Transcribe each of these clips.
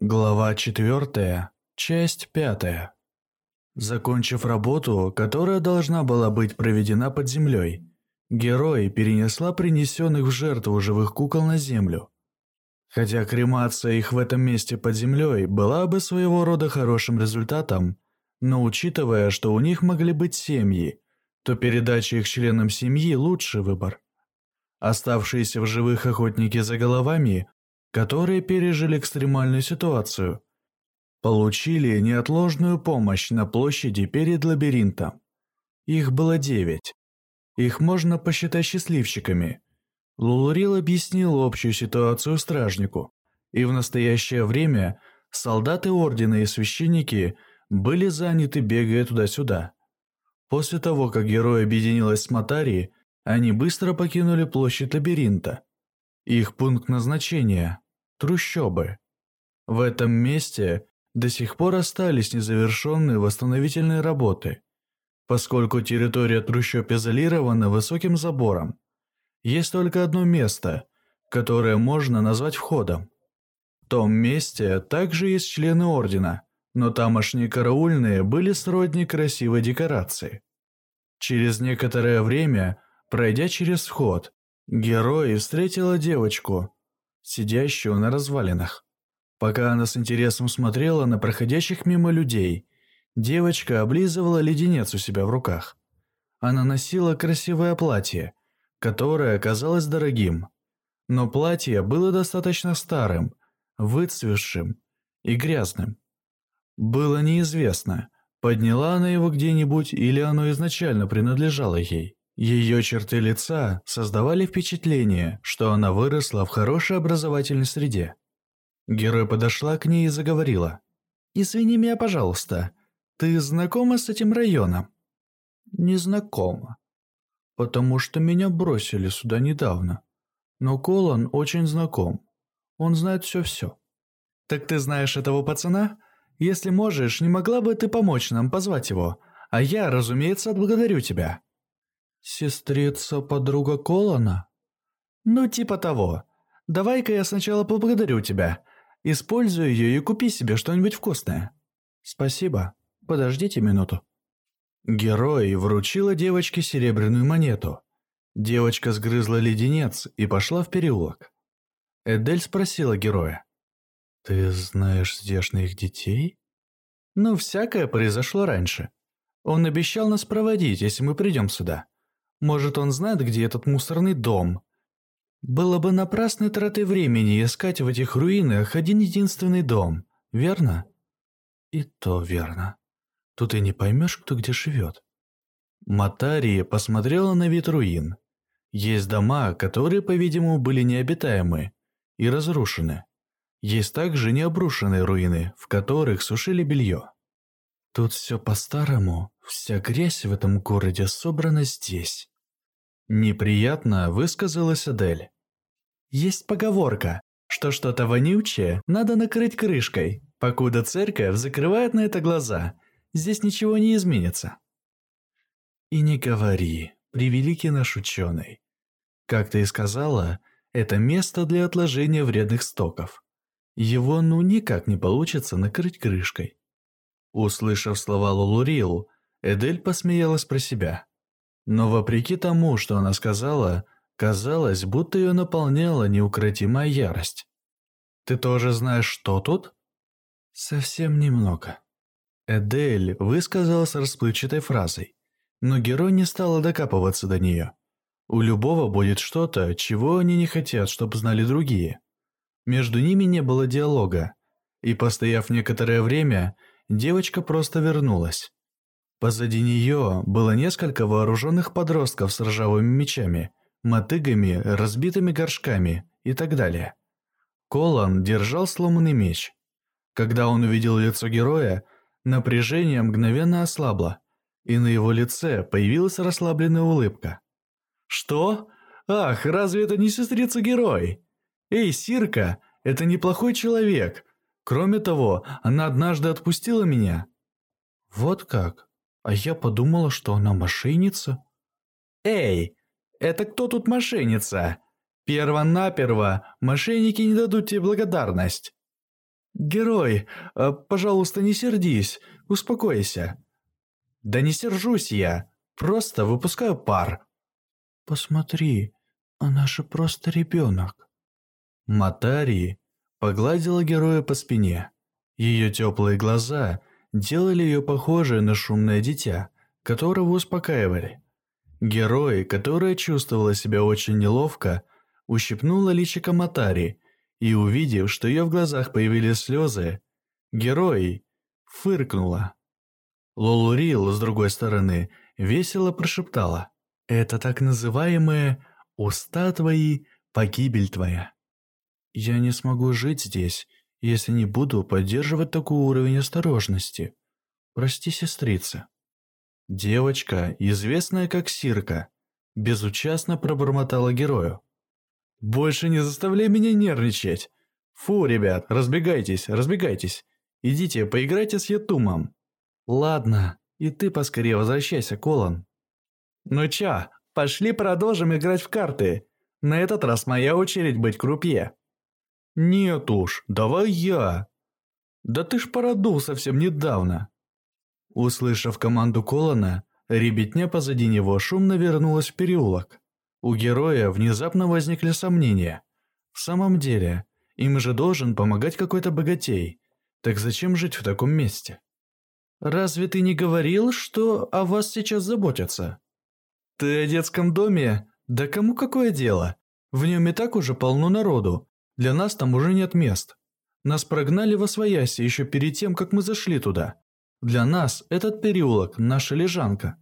Глава 4, часть 5. Закончив работу, которая должна была быть проведена под землей, герой перенесла принесенных в жертву живых кукол на землю. Хотя кремация их в этом месте под землей была бы своего рода хорошим результатом, но учитывая, что у них могли быть семьи, то передача их членам семьи – лучший выбор. Оставшиеся в живых охотники за головами которые пережили экстремальную ситуацию, получили неотложную помощь на площади перед лабиринтом. Их было девять. Их можно посчитать счастливчиками. Лулурил объяснил общую ситуацию стражнику, и в настоящее время солдаты Ордена и священники были заняты, бегая туда-сюда. После того, как герой объединилась с Матари, они быстро покинули площадь лабиринта – их пункт назначения – трущобы. В этом месте до сих пор остались незавершенные восстановительные работы, поскольку территория трущоб изолирована высоким забором. Есть только одно место, которое можно назвать входом. В том месте также есть члены Ордена, но тамошние караульные были сродни красивой декорации. Через некоторое время, пройдя через вход, Герой встретила девочку, сидящую на развалинах. Пока она с интересом смотрела на проходящих мимо людей, девочка облизывала леденец у себя в руках. Она носила красивое платье, которое оказалось дорогим. Но платье было достаточно старым, выцветшим и грязным. Было неизвестно, подняла она его где-нибудь или оно изначально принадлежало ей. Ее черты лица создавали впечатление, что она выросла в хорошей образовательной среде. Герой подошла к ней и заговорила. «Извини меня, пожалуйста, ты знакома с этим районом?» «Не знакома, потому что меня бросили сюда недавно. Но Колан очень знаком, он знает все-все». «Так ты знаешь этого пацана? Если можешь, не могла бы ты помочь нам позвать его? А я, разумеется, отблагодарю тебя». «Сестрица подруга Колана?» «Ну, типа того. Давай-ка я сначала поблагодарю тебя. Используй ее и купи себе что-нибудь вкусное». «Спасибо. Подождите минуту». Герой вручила девочке серебряную монету. Девочка сгрызла леденец и пошла в переулок. Эдель спросила героя. «Ты знаешь здешних детей?» «Ну, всякое произошло раньше. Он обещал нас проводить, если мы придем сюда. Может, он знает, где этот мусорный дом? Было бы напрасной тратой времени искать в этих руинах один единственный дом, верно? И то верно. Тут и не поймешь, кто где живет. Матария посмотрела на вид руин. Есть дома, которые, по-видимому, были необитаемы и разрушены. Есть также необрушенные руины, в которых сушили белье. Тут все по-старому, вся грязь в этом городе собрана здесь. Неприятно высказалась Адель. Есть поговорка, что что-то вонючее надо накрыть крышкой, покуда церковь закрывает на это глаза. Здесь ничего не изменится. И не говори, превеликий наш ученый. Как ты и сказала, это место для отложения вредных стоков. Его ну никак не получится накрыть крышкой. Услышав слова Лулурил, Эдель посмеялась про себя. Но вопреки тому, что она сказала, казалось, будто ее наполняла неукротимая ярость. «Ты тоже знаешь, что тут?» «Совсем немного». Эдель высказалась расплывчатой фразой, но герой не стала докапываться до нее. У любого будет что-то, чего они не хотят, чтобы знали другие. Между ними не было диалога, и, постояв некоторое время, девочка просто вернулась. Позади нее было несколько вооруженных подростков с ржавыми мечами, мотыгами, разбитыми горшками и так далее. Колан держал сломанный меч. Когда он увидел лицо героя, напряжение мгновенно ослабло, и на его лице появилась расслабленная улыбка. «Что? Ах, разве это не сестрица-герой? Эй, Сирка, это неплохой человек, Кроме того, она однажды отпустила меня. Вот как? А я подумала, что она мошенница. Эй, это кто тут мошенница? Перво-наперво, мошенники не дадут тебе благодарность. «Герой, э, пожалуйста, не сердись, успокойся». «Да не сержусь я, просто выпускаю пар». «Посмотри, она же просто ребенок». Матари погладила героя по спине. Ее теплые глаза делали ее похожей на шумное дитя, которого успокаивали. Герой, которая чувствовала себя очень неловко, ущипнула личико Матари и, увидев, что ее в глазах появились слезы, герой фыркнула. Лолурил, с другой стороны, весело прошептала «Это так называемые «уста твои, погибель твоя». Я не смогу жить здесь, если не буду поддерживать такой уровень осторожности. Прости, сестрица». Девочка, известная как Сирка, безучастно пробормотала герою. «Больше не заставляй меня нервничать. Фу, ребят, разбегайтесь, разбегайтесь. Идите, поиграйте с Ятумом». «Ладно, и ты поскорее возвращайся, Колон». «Ну чё, пошли продолжим играть в карты. На этот раз моя очередь быть крупье». «Нет уж, давай я». «Да ты ж породул совсем недавно». Услышав команду Колона, ребятня позади него шумно вернулась в переулок. У героя внезапно возникли сомнения. В самом деле, им же должен помогать какой-то богатей. Так зачем жить в таком месте? «Разве ты не говорил, что о вас сейчас заботятся?» «Ты о детском доме? Да кому какое дело? В нем и так уже полно народу. Для нас там уже нет мест. Нас прогнали во свояси еще перед тем, как мы зашли туда. Для нас этот переулок – наша лежанка.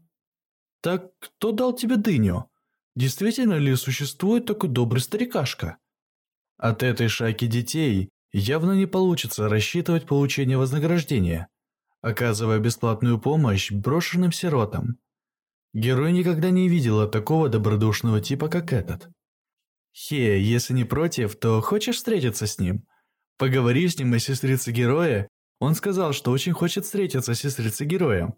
Так кто дал тебе дыню? Действительно ли существует такой добрый старикашка? От этой шайки детей явно не получится рассчитывать получение вознаграждения, оказывая бесплатную помощь брошенным сиротам. Герой никогда не видела такого добродушного типа, как этот. Хе, если не против, то хочешь встретиться с ним? Поговори с ним о сестрице героя. Он сказал, что очень хочет встретиться с сестрицей героем.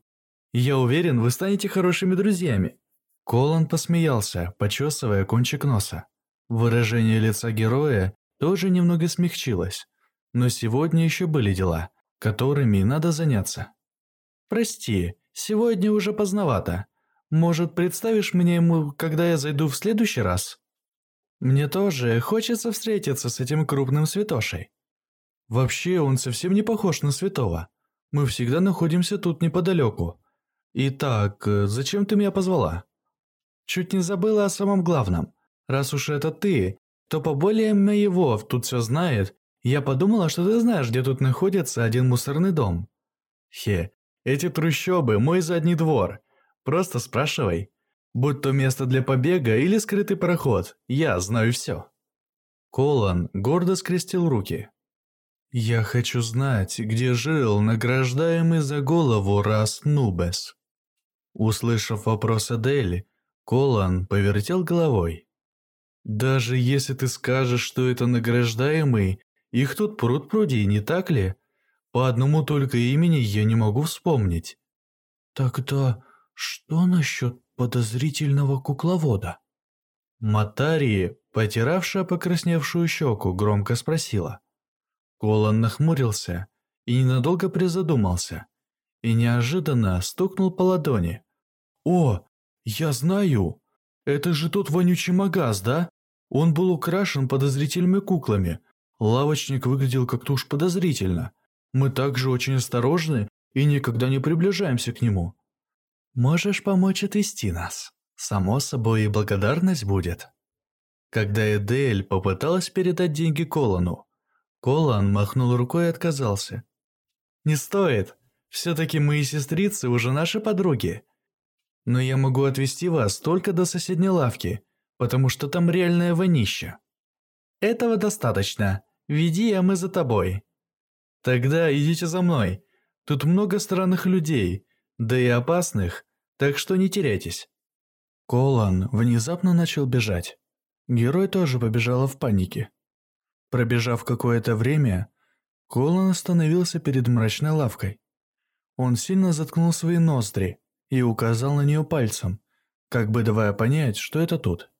Я уверен, вы станете хорошими друзьями. Колан посмеялся, почесывая кончик носа. Выражение лица героя тоже немного смягчилось. Но сегодня еще были дела, которыми надо заняться. «Прости, сегодня уже поздновато. Может, представишь мне ему, когда я зайду в следующий раз?» Мне тоже хочется встретиться с этим крупным святошей. Вообще, он совсем не похож на святого. Мы всегда находимся тут неподалеку. Итак, зачем ты меня позвала? Чуть не забыла о самом главном. Раз уж это ты, то поболее моего тут все знает, я подумала, что ты знаешь, где тут находится один мусорный дом. Хе, эти трущобы – мой задний двор. Просто спрашивай. Будь то место для побега или скрытый проход, я знаю все. Колан гордо скрестил руки. «Я хочу знать, где жил награждаемый за голову раз Нубес». Услышав вопрос Адели, Колан повертел головой. «Даже если ты скажешь, что это награждаемый, их тут пруд пруди, не так ли? По одному только имени я не могу вспомнить». «Тогда что насчет подозрительного кукловода. Матари, потиравшая покрасневшую щеку, громко спросила. Колан нахмурился и ненадолго призадумался, и неожиданно стукнул по ладони. «О, я знаю! Это же тот вонючий магаз, да? Он был украшен подозрительными куклами. Лавочник выглядел как-то уж подозрительно. Мы также очень осторожны и никогда не приближаемся к нему. Можешь помочь отвести нас. Само собой и благодарность будет. Когда Эдель попыталась передать деньги Колану, Колан махнул рукой и отказался. «Не стоит. Все-таки мы сестрицы уже наши подруги. Но я могу отвезти вас только до соседней лавки, потому что там реальное вонище. Этого достаточно. Веди, а мы за тобой. Тогда идите за мной. Тут много странных людей, да и опасных, так что не теряйтесь». Колан внезапно начал бежать. Герой тоже побежала в панике. Пробежав какое-то время, Колан остановился перед мрачной лавкой. Он сильно заткнул свои ноздри и указал на нее пальцем, как бы давая понять, что это тут.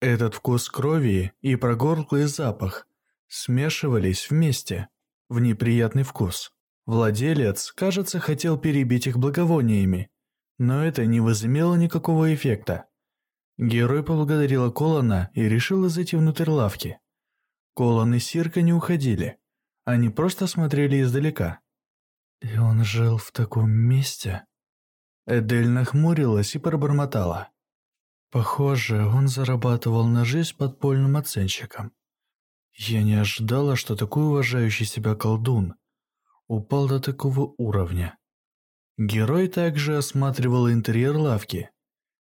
Этот вкус крови и прогорклый запах смешивались вместе. в неприятный вкус. Владелец, кажется, хотел перебить их благовониями, но это не возымело никакого эффекта. Герой поблагодарила Колона и решила зайти внутрь лавки. Колон и Сирка не уходили. Они просто смотрели издалека. «И он жил в таком месте?» Эдель нахмурилась и пробормотала. «Похоже, он зарабатывал на жизнь подпольным оценщиком. Я не ожидала, что такой уважающий себя колдун упал до такого уровня». Герой также осматривал интерьер лавки.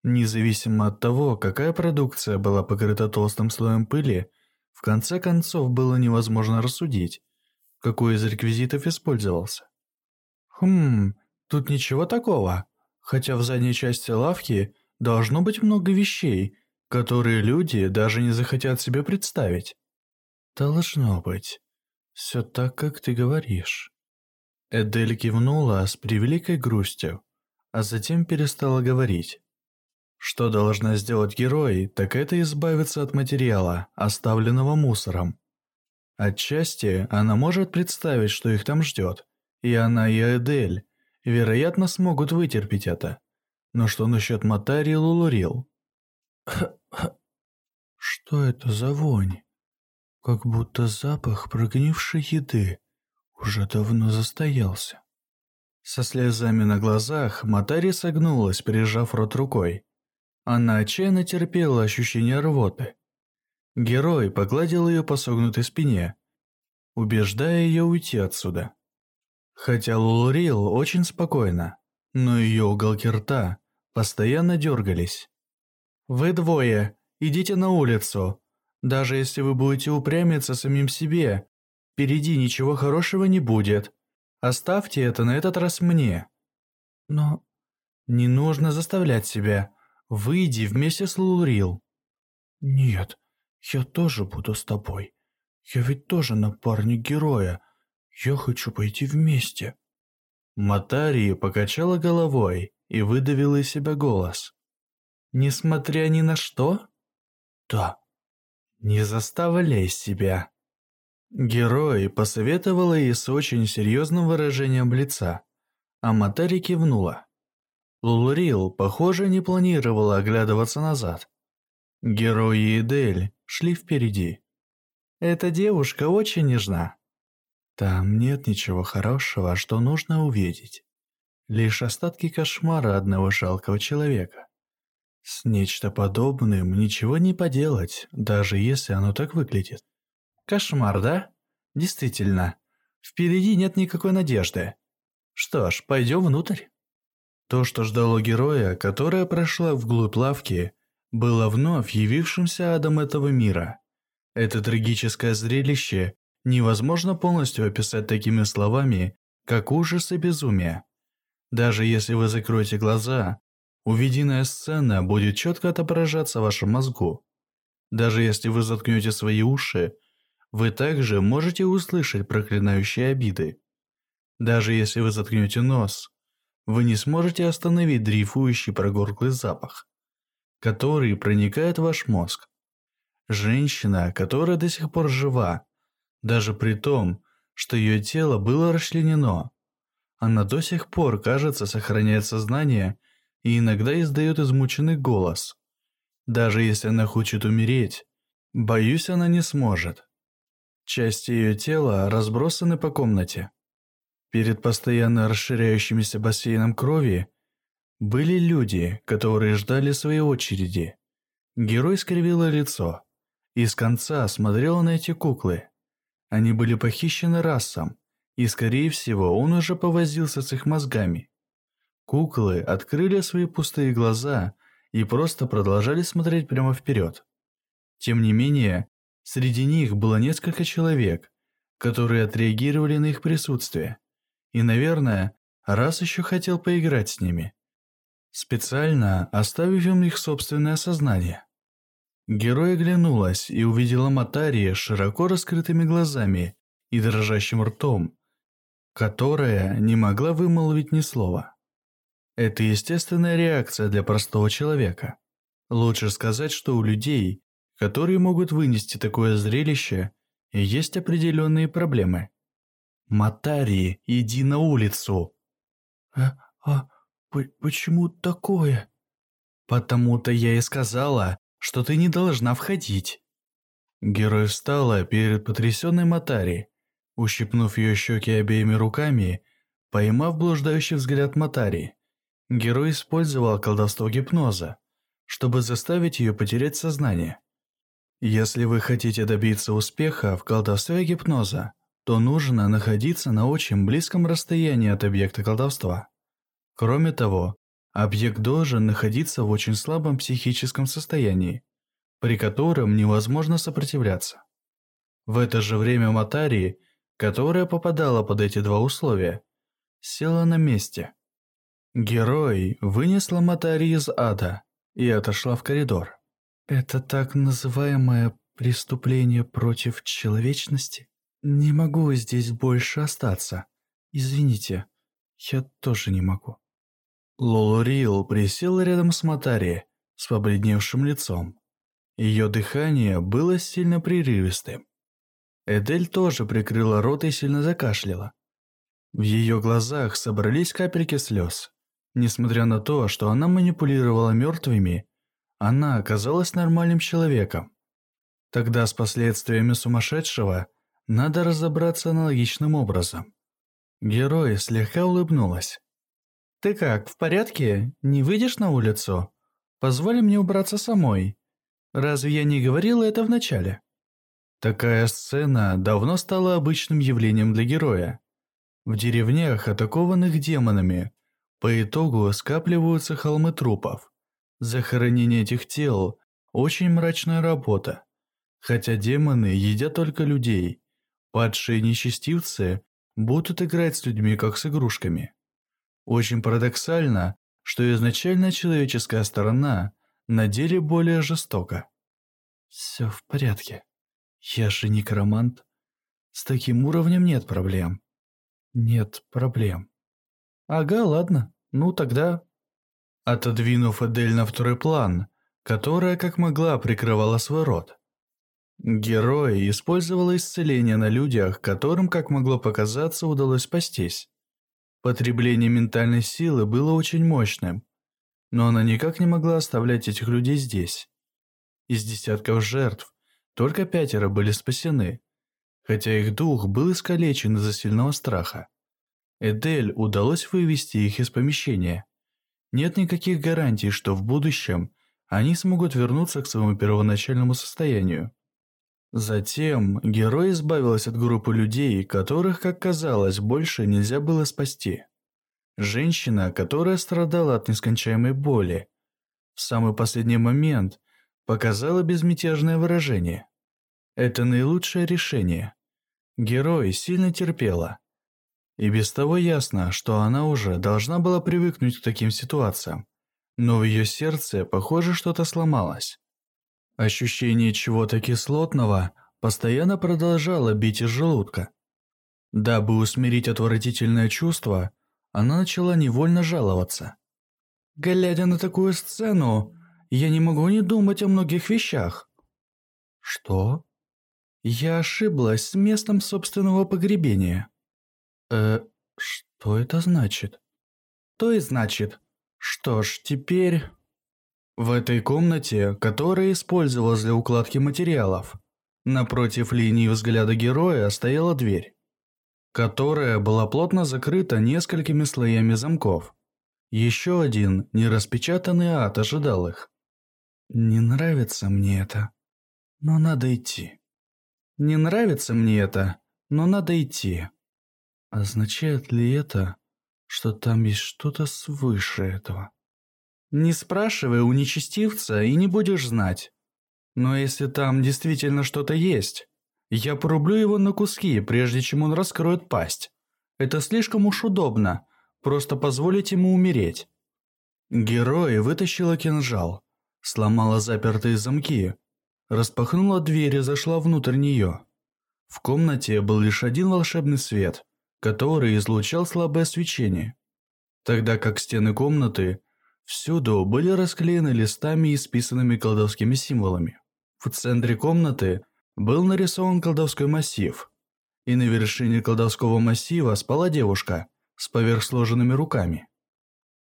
Независимо от того, какая продукция была покрыта толстым слоем пыли, в конце концов было невозможно рассудить, какой из реквизитов использовался. Хм, тут ничего такого, хотя в задней части лавки должно быть много вещей, которые люди даже не захотят себе представить. Должно быть. Все так, как ты говоришь. Эдель кивнула с превеликой грустью, а затем перестала говорить. Что должна сделать герой, так это избавиться от материала, оставленного мусором. Отчасти она может представить, что их там ждет, и она и Эдель, вероятно, смогут вытерпеть это. Но что насчет Матари и Лулурил? Что это за вонь? Как будто запах прогнившей еды уже давно застоялся. Со слезами на глазах Матари согнулась, прижав рот рукой. Она отчаянно терпела ощущение рвоты. Герой погладил ее по согнутой спине, убеждая ее уйти отсюда. Хотя Лулурил очень спокойно, но ее уголки рта постоянно дергались. «Вы двое, идите на улицу. Даже если вы будете упрямиться самим себе, впереди ничего хорошего не будет. Оставьте это на этот раз мне». «Но не нужно заставлять себя. Выйди вместе с Лулрил». «Нет, я тоже буду с тобой. Я ведь тоже напарник героя. Я хочу пойти вместе». Матари покачала головой и выдавила из себя голос. «Несмотря ни на что?» «Да». «Не заставляй себя». Герой посоветовала ей с очень серьезным выражением лица, а Матари кивнула. Лулрил, похоже, не планировала оглядываться назад. Герои и Дель шли впереди. Эта девушка очень нежна. Там нет ничего хорошего, что нужно увидеть. Лишь остатки кошмара одного жалкого человека. С нечто подобным ничего не поделать, даже если оно так выглядит. Кошмар, да? Действительно. Впереди нет никакой надежды. Что ж, пойдем внутрь. То, что ждало героя, которая прошла вглубь лавки, было вновь явившимся адом этого мира. Это трагическое зрелище невозможно полностью описать такими словами, как ужас и безумие. Даже если вы закроете глаза, увиденная сцена будет четко отображаться в вашем мозгу. Даже если вы заткнете свои уши, вы также можете услышать проклинающие обиды. Даже если вы заткнете нос, вы не сможете остановить дрейфующий прогорклый запах, который проникает в ваш мозг. Женщина, которая до сих пор жива, даже при том, что ее тело было расчленено, она до сих пор, кажется, сохраняет сознание и иногда издает измученный голос. Даже если она хочет умереть, боюсь, она не сможет. Части ее тела разбросаны по комнате. Перед постоянно расширяющимся бассейном крови были люди, которые ждали своей очереди. Герой скривило лицо и с конца смотрел на эти куклы. Они были похищены расом, и, скорее всего, он уже повозился с их мозгами. Куклы открыли свои пустые глаза и просто продолжали смотреть прямо вперед. Тем не менее, среди них было несколько человек, которые отреагировали на их присутствие и, наверное, раз еще хотел поиграть с ними. Специально оставив им их собственное сознание. Герой оглянулась и увидела Матария с широко раскрытыми глазами и дрожащим ртом, которая не могла вымолвить ни слова. Это естественная реакция для простого человека. Лучше сказать, что у людей, которые могут вынести такое зрелище, есть определенные проблемы. Матари, иди на улицу!» «А, а почему такое?» «Потому-то я и сказала, что ты не должна входить». Герой встала перед потрясенной Матари, ущипнув ее щеки обеими руками, поймав блуждающий взгляд Матари. Герой использовал колдовство гипноза, чтобы заставить ее потерять сознание. Если вы хотите добиться успеха в колдовстве гипноза, то нужно находиться на очень близком расстоянии от объекта колдовства. Кроме того, объект должен находиться в очень слабом психическом состоянии, при котором невозможно сопротивляться. В это же время Матари, которая попадала под эти два условия, села на месте. Герой вынесла Матари из ада и отошла в коридор. «Это так называемое преступление против человечности? Не могу здесь больше остаться. Извините, я тоже не могу». Лолурил присел рядом с Матари с побледневшим лицом. Ее дыхание было сильно прерывистым. Эдель тоже прикрыла рот и сильно закашляла. В ее глазах собрались капельки слез. Несмотря на то, что она манипулировала мертвыми, она оказалась нормальным человеком. Тогда с последствиями сумасшедшего надо разобраться аналогичным образом. Герой слегка улыбнулась. «Ты как, в порядке? Не выйдешь на улицу? Позволь мне убраться самой. Разве я не говорила это вначале?» Такая сцена давно стала обычным явлением для героя. В деревнях, атакованных демонами, по итогу скапливаются холмы трупов. Захоронение этих тел – очень мрачная работа. Хотя демоны едят только людей, падшие нечестивцы будут играть с людьми как с игрушками. Очень парадоксально, что изначально человеческая сторона на деле более жестока. Все в порядке. Я же некромант. С таким уровнем нет проблем. Нет проблем. Ага, ладно. Ну тогда... Отодвинув Эдель на второй план, которая как могла прикрывала свой рот. Герой использовала исцеление на людях, которым, как могло показаться, удалось спастись. Потребление ментальной силы было очень мощным, но она никак не могла оставлять этих людей здесь. Из десятков жертв только пятеро были спасены, хотя их дух был искалечен из-за сильного страха. Эдель удалось вывести их из помещения. Нет никаких гарантий, что в будущем они смогут вернуться к своему первоначальному состоянию. Затем герой избавилась от группы людей, которых, как казалось, больше нельзя было спасти. Женщина, которая страдала от нескончаемой боли, в самый последний момент показала безмятежное выражение. Это наилучшее решение. Герой сильно терпела. И без того ясно, что она уже должна была привыкнуть к таким ситуациям. Но в ее сердце, похоже, что-то сломалось. Ощущение чего-то кислотного постоянно продолжало бить из желудка. Дабы усмирить отвратительное чувство, она начала невольно жаловаться. Глядя на такую сцену, я не могу не думать о многих вещах. Что? Я ошиблась с местом собственного погребения. Э, что это значит? То и значит. Что ж, теперь... В этой комнате, которая использовалась для укладки материалов, напротив линии взгляда героя стояла дверь, которая была плотно закрыта несколькими слоями замков. Еще один нераспечатанный ад ожидал их. Не нравится мне это, но надо идти. Не нравится мне это, но надо идти. Означает ли это, что там есть что-то свыше этого? Не спрашивай у нечестивца и не будешь знать. Но если там действительно что-то есть, я порублю его на куски, прежде чем он раскроет пасть. Это слишком уж удобно, просто позволить ему умереть. Герой вытащила кинжал, сломала запертые замки, распахнула дверь и зашла внутрь нее. В комнате был лишь один волшебный свет, который излучал слабое свечение, тогда как стены комнаты всюду были расклеены листами, исписанными колдовскими символами. В центре комнаты был нарисован колдовской массив. и на вершине колдовского массива спала девушка с поверхсложенными руками.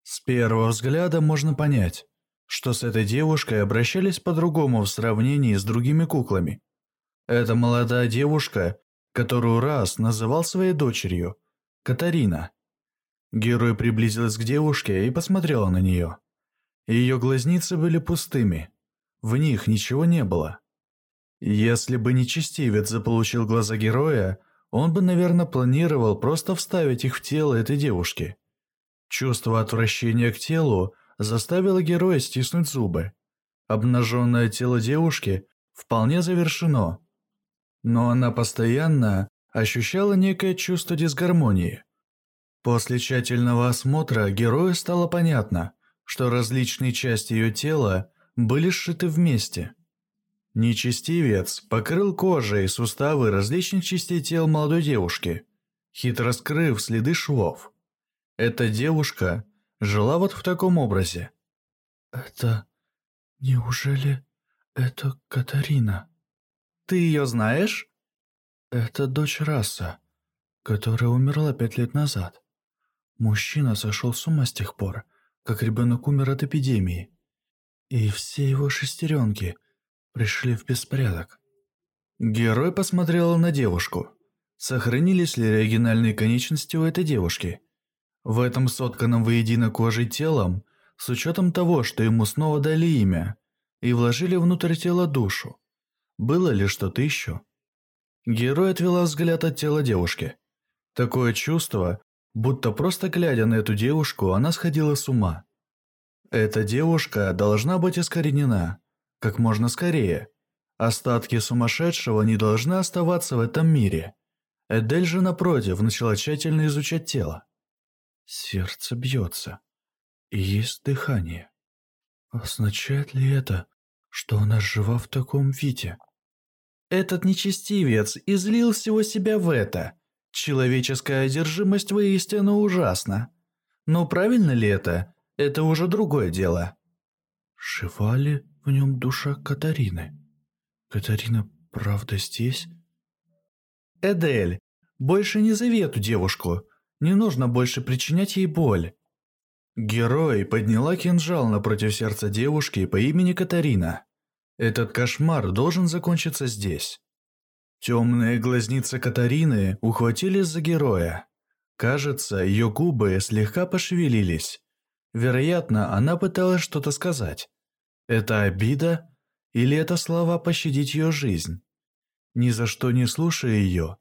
С первого взгляда можно понять, что с этой девушкой обращались по-другому в сравнении с другими куклами. Это молодая девушка, которую раз называл своей дочерью, Катарина. Герой приблизилась к девушке и посмотрела на нее. Ее глазницы были пустыми, в них ничего не было. Если бы не честивец заполучил глаза героя, он бы, наверное, планировал просто вставить их в тело этой девушки. Чувство отвращения к телу заставило героя стиснуть зубы. Обнаженное тело девушки вполне завершено. Но она постоянно ощущала некое чувство дисгармонии. После тщательного осмотра герою стало понятно, что различные части ее тела были сшиты вместе. Нечестивец покрыл кожей суставы различных частей тел молодой девушки, хитро скрыв следы швов. Эта девушка жила вот в таком образе. «Это... неужели это Катарина?» «Ты ее знаешь?» «Это дочь Раса, которая умерла пять лет назад. Мужчина сошел с ума с тех пор, как ребенок умер от эпидемии. И все его шестеренки пришли в беспорядок. Герой посмотрел на девушку. Сохранились ли оригинальные конечности у этой девушки? В этом сотканном воедино кожей телом, с учетом того, что ему снова дали имя, и вложили внутрь тела душу, было ли что-то еще? Герой отвела взгляд от тела девушки. Такое чувство, Будто просто глядя на эту девушку, она сходила с ума. Эта девушка должна быть искоренена. Как можно скорее. Остатки сумасшедшего не должны оставаться в этом мире. Эдель же, напротив, начала тщательно изучать тело. Сердце бьется. И есть дыхание. Означает ли это, что она жива в таком виде? Этот нечестивец излил всего себя в это – Человеческая одержимость воистину ужасна. Но правильно ли это? Это уже другое дело. Жива ли в нем душа Катарины? Катарина правда здесь? Эдель, больше не зови эту девушку. Не нужно больше причинять ей боль. Герой подняла кинжал напротив сердца девушки по имени Катарина. Этот кошмар должен закончиться здесь. Темные глазницы Катарины ухватились за героя. Кажется, ее губы слегка пошевелились. Вероятно, она пыталась что-то сказать. Это обида? Или это слова пощадить ее жизнь? Ни за что не слушая ее.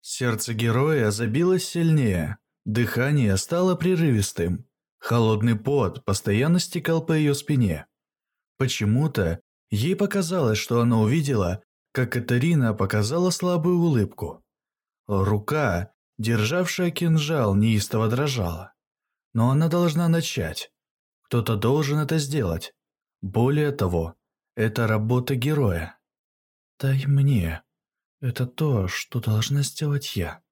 Сердце героя забилось сильнее, дыхание стало прерывистым. Холодный пот постоянно стекал по ее спине. Почему-то ей показалось, что она увидела как Катарина показала слабую улыбку. Рука, державшая кинжал, неистово дрожала. Но она должна начать. Кто-то должен это сделать. Более того, это работа героя. «Дай мне. Это то, что должна сделать я».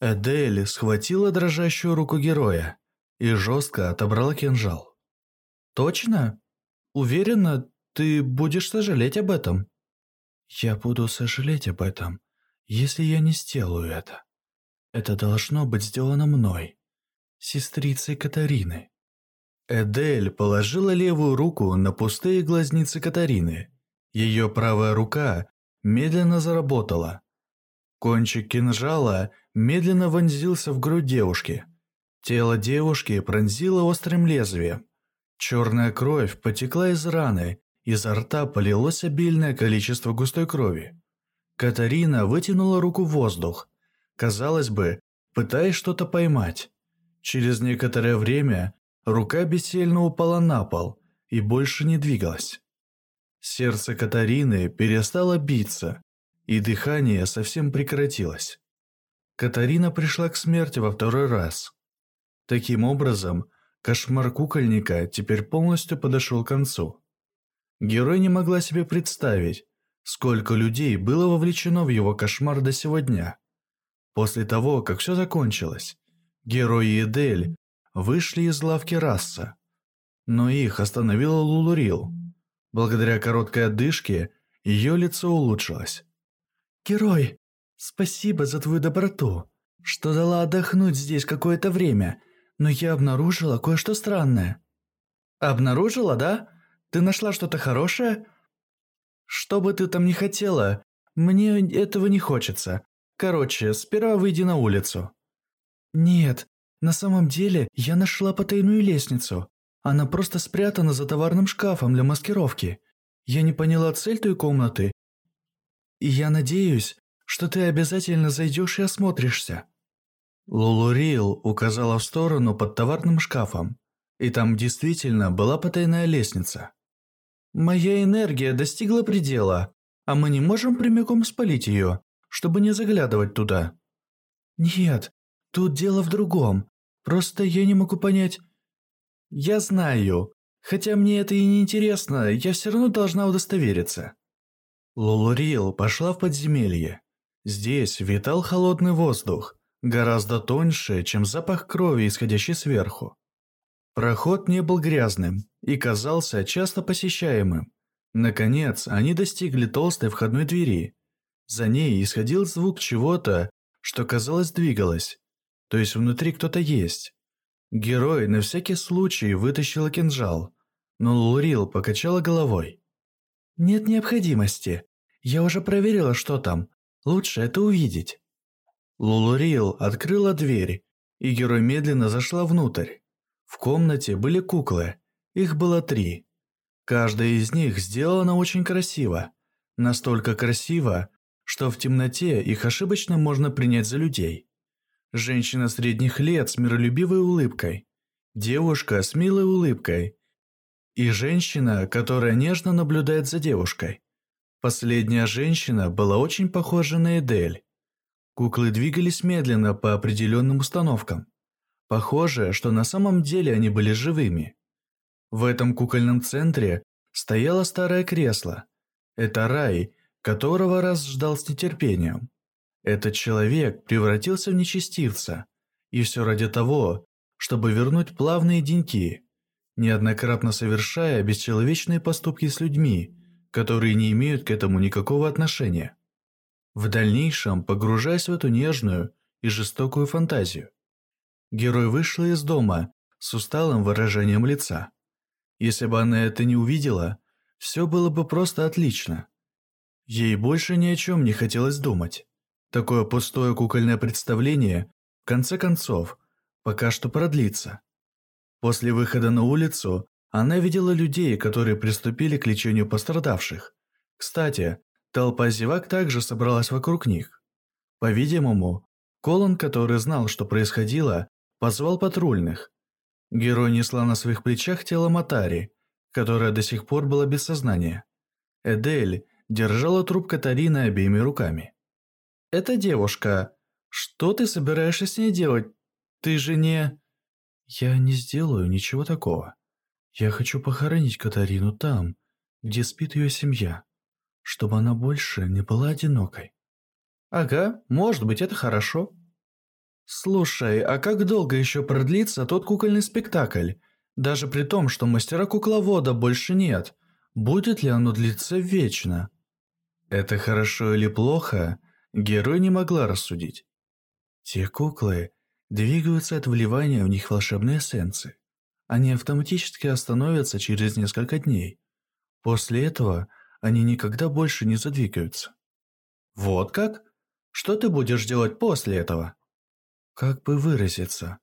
Эдель схватила дрожащую руку героя и жестко отобрала кинжал. «Точно? Уверена, ты будешь сожалеть об этом?» Я буду сожалеть об этом, если я не сделаю это. Это должно быть сделано мной, сестрицей Катарины. Эдель положила левую руку на пустые глазницы Катарины. Ее правая рука медленно заработала. Кончик кинжала медленно вонзился в грудь девушки. Тело девушки пронзило острым лезвием. Черная кровь потекла из раны Изо рта полилось обильное количество густой крови. Катарина вытянула руку в воздух, казалось бы, пытаясь что-то поймать. Через некоторое время рука бессильно упала на пол и больше не двигалась. Сердце Катарины перестало биться, и дыхание совсем прекратилось. Катарина пришла к смерти во второй раз. Таким образом, кошмар кукольника теперь полностью подошел к концу. Герой не могла себе представить, сколько людей было вовлечено в его кошмар до сегодня. После того, как все закончилось, герои и Эдель вышли из лавки раса. Но их остановила Лулурил. Благодаря короткой отдышке ее лицо улучшилось. «Герой, Спасибо за твою доброту, что дала отдохнуть здесь какое-то время, но я обнаружила кое-что странное». «Обнаружила, да? Ты нашла что-то хорошее?» «Что бы ты там ни хотела, мне этого не хочется. Короче, сперва выйди на улицу». «Нет, на самом деле я нашла потайную лестницу. Она просто спрятана за товарным шкафом для маскировки. Я не поняла цель той комнаты. И я надеюсь, что ты обязательно зайдешь и осмотришься». Лулурил указала в сторону под товарным шкафом, и там действительно была потайная лестница. «Моя энергия достигла предела, а мы не можем прямиком спалить ее, чтобы не заглядывать туда». «Нет, тут дело в другом. Просто я не могу понять...» «Я знаю. Хотя мне это и не интересно, я все равно должна удостовериться». Лулурил пошла в подземелье. Здесь витал холодный воздух, гораздо тоньше, чем запах крови, исходящий сверху. Проход не был грязным и казался часто посещаемым. Наконец, они достигли толстой входной двери. За ней исходил звук чего-то, что, казалось, двигалось. То есть внутри кто-то есть. Герой на всякий случай вытащил кинжал, но Лурил покачала головой. «Нет необходимости. Я уже проверила, что там. Лучше это увидеть». Лулурил открыла дверь, и герой медленно зашла внутрь. В комнате были куклы. Их было три. Каждая из них сделана очень красиво. Настолько красиво, что в темноте их ошибочно можно принять за людей. Женщина средних лет с миролюбивой улыбкой. Девушка с милой улыбкой. И женщина, которая нежно наблюдает за девушкой. Последняя женщина была очень похожа на Эдель. Куклы двигались медленно по определенным установкам. Похоже, что на самом деле они были живыми. В этом кукольном центре стояло старое кресло. Это рай, которого раз ждал с нетерпением. Этот человек превратился в нечестивца. И все ради того, чтобы вернуть плавные деньки, неоднократно совершая бесчеловечные поступки с людьми, которые не имеют к этому никакого отношения. В дальнейшем погружаясь в эту нежную и жестокую фантазию. Герой вышла из дома с усталым выражением лица. Если бы она это не увидела, все было бы просто отлично. Ей больше ни о чем не хотелось думать. Такое пустое кукольное представление, в конце концов, пока что продлится. После выхода на улицу она видела людей, которые приступили к лечению пострадавших. Кстати, толпа зевак также собралась вокруг них. По-видимому, Колон, который знал, что происходило, позвал патрульных. Герой несла на своих плечах тело Матари, которая до сих пор была без сознания. Эдель держала труп Катарины обеими руками. «Это девушка. Что ты собираешься с ней делать? Ты же не...» «Я не сделаю ничего такого. Я хочу похоронить Катарину там, где спит ее семья, чтобы она больше не была одинокой». «Ага, может быть, это хорошо», «Слушай, а как долго еще продлится тот кукольный спектакль? Даже при том, что мастера-кукловода больше нет. Будет ли оно длиться вечно?» Это хорошо или плохо, герой не могла рассудить. Те куклы двигаются от вливания в них волшебной эссенции. Они автоматически остановятся через несколько дней. После этого они никогда больше не задвигаются. Вот как? Что ты будешь делать после этого? Как бы выразиться?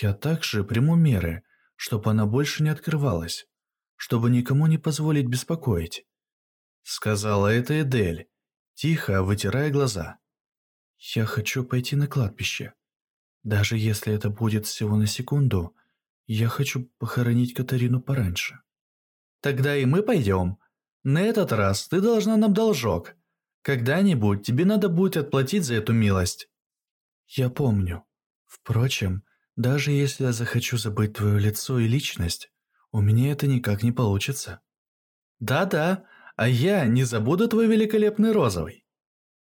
Я также приму меры, чтобы она больше не открывалась, чтобы никому не позволить беспокоить. Сказала это Эдель, тихо вытирая глаза. Я хочу пойти на кладбище. Даже если это будет всего на секунду, я хочу похоронить Катарину пораньше. Тогда и мы пойдем. На этот раз ты должна нам должок. Когда-нибудь тебе надо будет отплатить за эту милость. Я помню. Впрочем, даже если я захочу забыть твое лицо и личность, у меня это никак не получится. Да-да, а я не забуду твой великолепный розовый.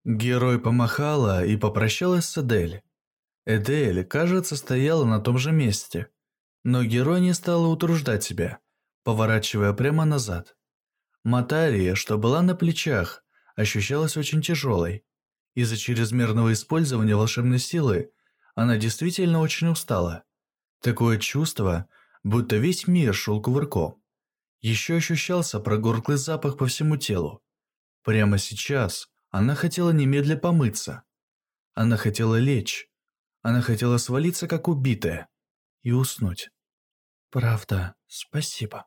Герой помахала и попрощалась с Эдель. Эдель, кажется, стояла на том же месте. Но герой не стала утруждать себя, поворачивая прямо назад. Матария, что была на плечах, ощущалась очень тяжелой. Из-за чрезмерного использования волшебной силы она действительно очень устала. Такое чувство, будто весь мир шел кувырком. Еще ощущался прогорклый запах по всему телу. Прямо сейчас она хотела немедля помыться. Она хотела лечь. Она хотела свалиться, как убитая, и уснуть. «Правда, спасибо».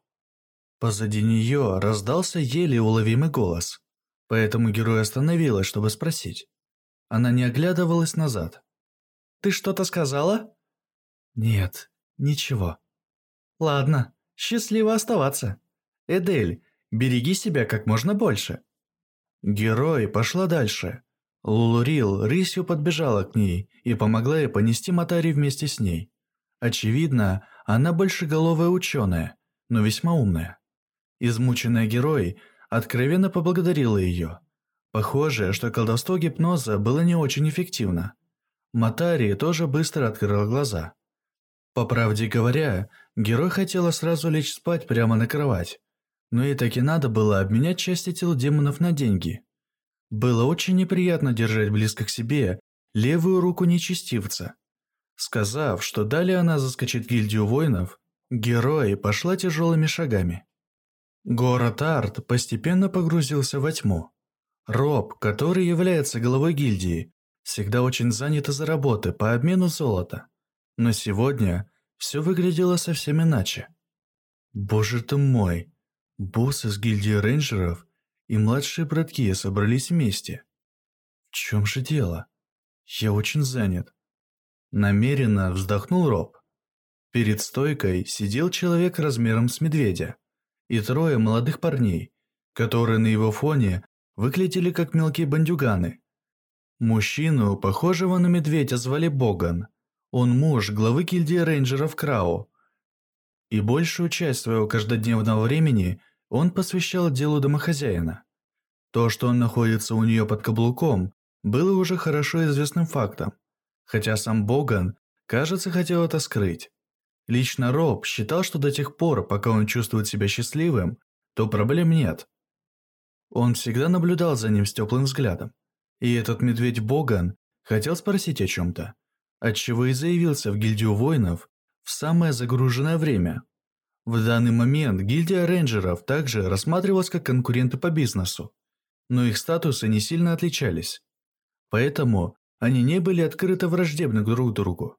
Позади нее раздался еле уловимый голос, поэтому герой остановилась, чтобы спросить. Она не оглядывалась назад. «Ты что-то сказала?» «Нет, ничего». «Ладно, счастливо оставаться. Эдель, береги себя как можно больше». Герой пошла дальше. Лулурил рысью подбежала к ней и помогла ей понести Матари вместе с ней. Очевидно, она большеголовая ученая, но весьма умная. Измученная герой откровенно поблагодарила ее. Похоже, что колдовство гипноза было не очень эффективно. Матари тоже быстро открыла глаза. По правде говоря, герой хотела сразу лечь спать прямо на кровать, но ей таки надо было обменять части тел демонов на деньги. Было очень неприятно держать близко к себе левую руку нечестивца. Сказав, что далее она заскочит в гильдию воинов, герой пошла тяжелыми шагами. Город Арт постепенно погрузился во тьму. Роб, который является главой гильдии, всегда очень занят из-за работы по обмену золота. Но сегодня все выглядело совсем иначе. Боже ты мой, босс из гильдии рейнджеров и младшие братки собрались вместе. В чем же дело? Я очень занят. Намеренно вздохнул Роб. Перед стойкой сидел человек размером с медведя и трое молодых парней, которые на его фоне выглядели как мелкие бандюганы. Мужчину, похожего на медведя, звали Боган. Он муж главы гильдии рейнджеров Крау. И большую часть своего каждодневного времени он посвящал делу домохозяина. То, что он находится у нее под каблуком, было уже хорошо известным фактом, хотя сам Боган, кажется, хотел это скрыть. Лично Роб считал, что до тех пор, пока он чувствует себя счастливым, то проблем нет. Он всегда наблюдал за ним с теплым взглядом. И этот медведь Боган хотел спросить о чем-то, отчего и заявился в гильдию воинов в самое загруженное время. В данный момент гильдия рейнджеров также рассматривалась как конкуренты по бизнесу, но их статусы не сильно отличались. Поэтому они не были открыто враждебны друг другу.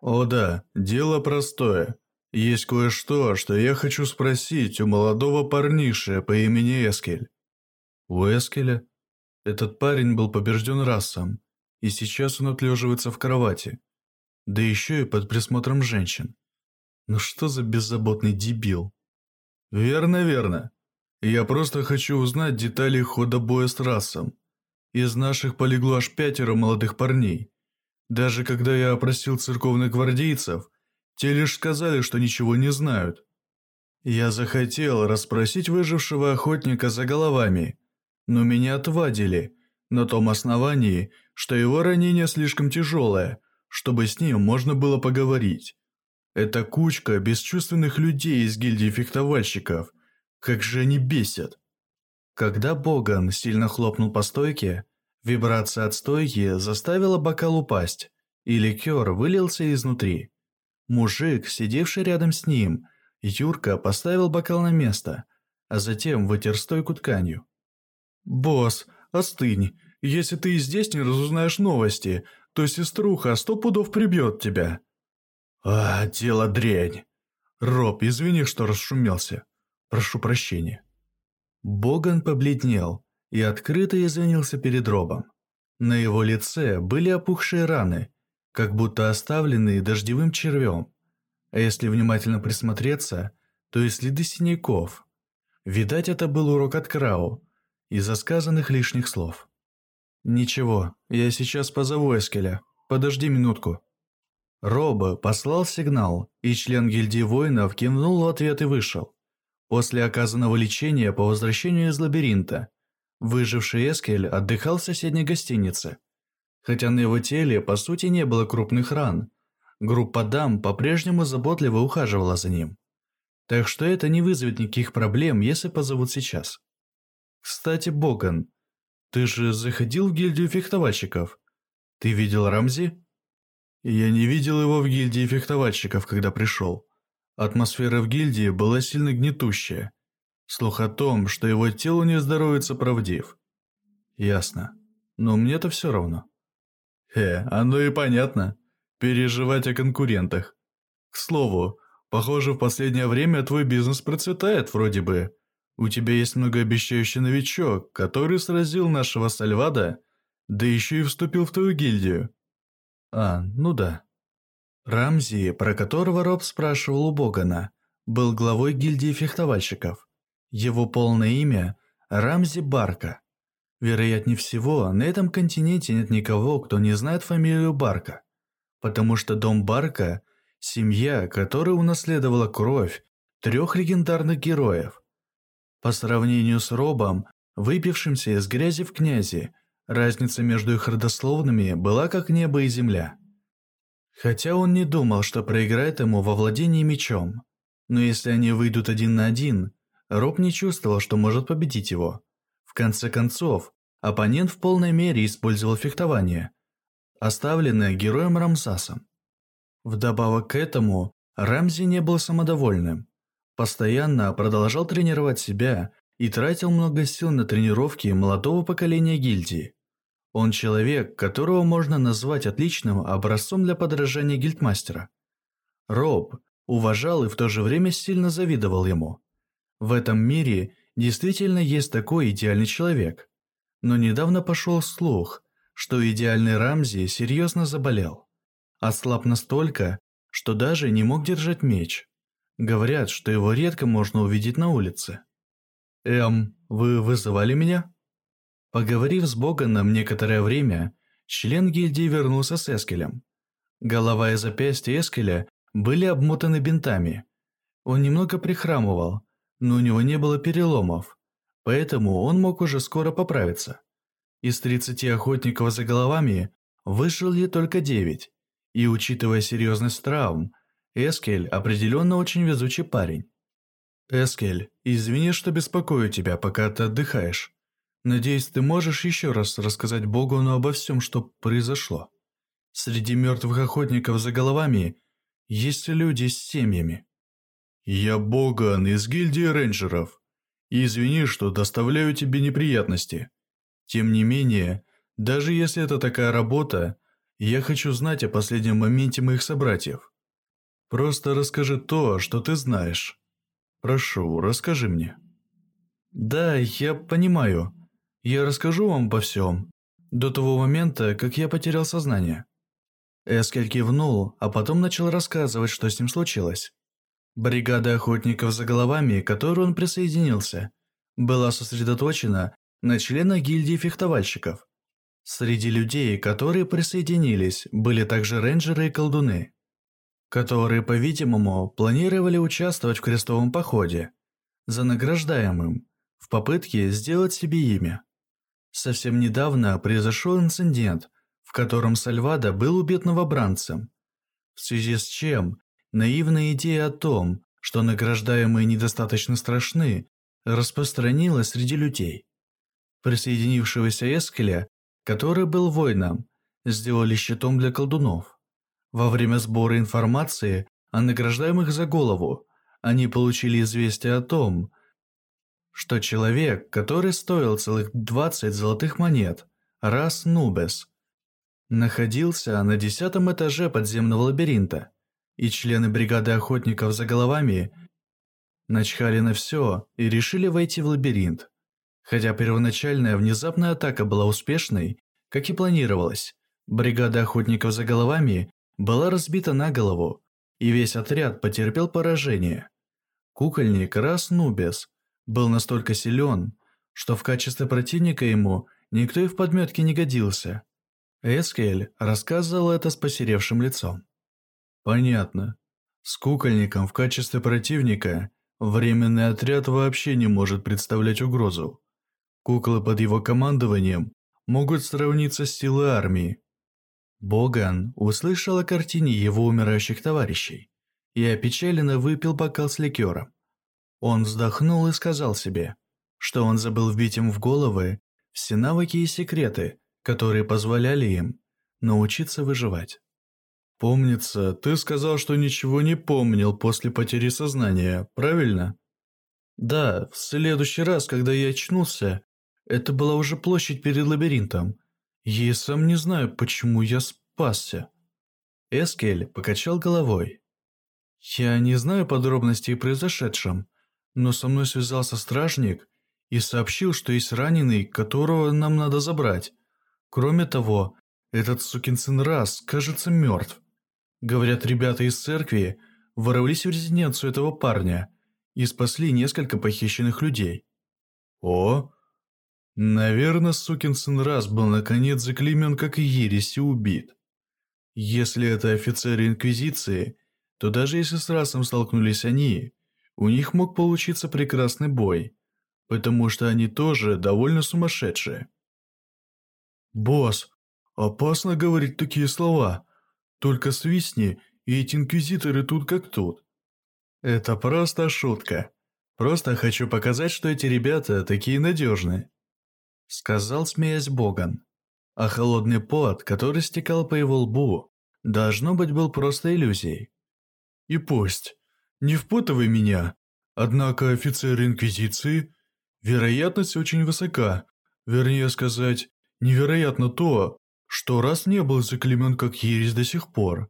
«О да, дело простое. Есть кое-что, что я хочу спросить у молодого парниши по имени Эскель». У Эскеля? Этот парень был побежден расом, и сейчас он отлеживается в кровати. Да еще и под присмотром женщин. Ну что за беззаботный дебил? Верно, верно. Я просто хочу узнать детали хода боя с расом. Из наших полегло аж пятеро молодых парней. Даже когда я опросил церковных гвардейцев, те лишь сказали, что ничего не знают. Я захотел расспросить выжившего охотника за головами, но меня отвадили на том основании, что его ранение слишком тяжелое, чтобы с ним можно было поговорить. Это кучка бесчувственных людей из гильдии фехтовальщиков. Как же они бесят. Когда Боган сильно хлопнул по стойке, Вибрация от стойки заставила бокал упасть, и ликер вылился изнутри. Мужик, сидевший рядом с ним, Юрка поставил бокал на место, а затем вытер стойку тканью. «Босс, остынь. Если ты и здесь не разузнаешь новости, то сеструха сто пудов прибьет тебя». «А, дело дрянь. Роб, извини, что расшумелся. Прошу прощения». Боган побледнел, и открыто извинился перед Робом. На его лице были опухшие раны, как будто оставленные дождевым червем. А если внимательно присмотреться, то и следы синяков. Видать, это был урок от Крау, из-за сказанных лишних слов. «Ничего, я сейчас позову Эскеля. Подожди минутку». Роба послал сигнал, и член гильдии воинов кивнул в ответ и вышел. После оказанного лечения по возвращению из лабиринта – Выживший Эскель отдыхал в соседней гостинице. Хотя на его теле, по сути, не было крупных ран, группа дам по-прежнему заботливо ухаживала за ним. Так что это не вызовет никаких проблем, если позовут сейчас. Кстати, Боган, Ты же заходил в гильдию фехтовальщиков. Ты видел Рамзи? Я не видел его в гильдии фехтовальщиков, когда пришел. Атмосфера в гильдии была сильно гнетущая. Слух о том, что его телу не здоровится, правдив. Ясно. Но мне-то все равно. Э, оно и понятно. Переживать о конкурентах. К слову, похоже, в последнее время твой бизнес процветает вроде бы. У тебя есть многообещающий новичок, который сразил нашего Сальвада, да еще и вступил в твою гильдию. А, ну да. Рамзи, про которого Роб спрашивал у Богана, был главой гильдии фехтовальщиков. Его полное имя – Рамзи Барка. Вероятнее всего, на этом континенте нет никого, кто не знает фамилию Барка, потому что дом Барка – семья, которая унаследовала кровь трех легендарных героев. По сравнению с Робом, выпившимся из грязи в князи, разница между их родословными была как небо и земля. Хотя он не думал, что проиграет ему во владении мечом, но если они выйдут один на один, Роб не чувствовал, что может победить его. В конце концов, оппонент в полной мере использовал фехтование, оставленное героем Рамсасом. Вдобавок к этому, Рамзи не был самодовольным. Постоянно продолжал тренировать себя и тратил много сил на тренировки молодого поколения гильдии. Он человек, которого можно назвать отличным образцом для подражания гильдмастера. Роб уважал и в то же время сильно завидовал ему. В этом мире действительно есть такой идеальный человек. Но недавно пошел слух, что идеальный Рамзи серьезно заболел. Ослаб настолько, что даже не мог держать меч. Говорят, что его редко можно увидеть на улице. «Эм, вы вызывали меня?» Поговорив с Боганом некоторое время, член гильдии вернулся с Эскелем. Голова и запястья Эскеля были обмотаны бинтами. Он немного прихрамывал, но у него не было переломов, поэтому он мог уже скоро поправиться. Из 30 охотников за головами выжили только 9, и учитывая серьезность травм, Эскель определенно очень везучий парень. Эскель, извини, что беспокою тебя, пока ты отдыхаешь. Надеюсь, ты можешь еще раз рассказать Богану обо всем, что произошло. Среди мертвых охотников за головами есть люди с семьями. «Я Боган из гильдии рейнджеров. извини, что доставляю тебе неприятности. Тем не менее, даже если это такая работа, я хочу знать о последнем моменте моих собратьев. Просто расскажи то, что ты знаешь. Прошу, расскажи мне». «Да, я понимаю. Я расскажу вам обо всем. До того момента, как я потерял сознание». Эскель кивнул, а потом начал рассказывать, что с ним случилось. Бригада охотников за головами, к которой он присоединился, была сосредоточена на членах гильдии фехтовальщиков. Среди людей, которые присоединились, были также рейнджеры и колдуны, которые, по-видимому, планировали участвовать в крестовом походе за награждаемым в попытке сделать себе имя. Совсем недавно произошел инцидент, в котором Сальвада был убит новобранцем, в связи с чем Наивная идея о том, что награждаемые недостаточно страшны, распространилась среди людей. Присоединившегося Эскеля, который был воином, сделали щитом для колдунов. Во время сбора информации о награждаемых за голову, они получили известие о том, что человек, который стоил целых 20 золотых монет, раз Нубес, находился на десятом этаже подземного лабиринта и члены бригады охотников за головами начхали на все и решили войти в лабиринт. Хотя первоначальная внезапная атака была успешной, как и планировалось, бригада охотников за головами была разбита на голову, и весь отряд потерпел поражение. Кукольник Рас Нубес был настолько силен, что в качестве противника ему никто и в подметке не годился. Эскель рассказывал это с посеревшим лицом. Понятно. С кукольником в качестве противника временный отряд вообще не может представлять угрозу. Куклы под его командованием могут сравниться с силой армии. Боган услышал о картине его умирающих товарищей и опечаленно выпил бокал с ликером. Он вздохнул и сказал себе, что он забыл вбить им в головы, все навыки и секреты, которые позволяли им научиться выживать. «Помнится, ты сказал, что ничего не помнил после потери сознания, правильно?» «Да, в следующий раз, когда я очнулся, это была уже площадь перед лабиринтом. Я сам не знаю, почему я спасся». Эскель покачал головой. «Я не знаю подробностей о произошедшем, но со мной связался стражник и сообщил, что есть раненый, которого нам надо забрать. Кроме того, этот сукин сын раз, кажется, мертв. Говорят, ребята из церкви ворвались в резиденцию этого парня и спасли несколько похищенных людей. О, наверное, сукин сын раз был наконец заклеймен как ересь и убит. Если это офицеры Инквизиции, то даже если с расом столкнулись они, у них мог получиться прекрасный бой, потому что они тоже довольно сумасшедшие. «Босс, опасно говорить такие слова. Только свистни, и эти инквизиторы тут как тут». «Это просто шутка. Просто хочу показать, что эти ребята такие надежные», сказал, смеясь Боган. А холодный пот, который стекал по его лбу, должно быть, был просто иллюзией. «И пусть. Не впутывай меня. Однако офицеры Инквизиции, вероятность очень высока. Вернее сказать, невероятно то, что раз не был заклемен как ересь до сих пор.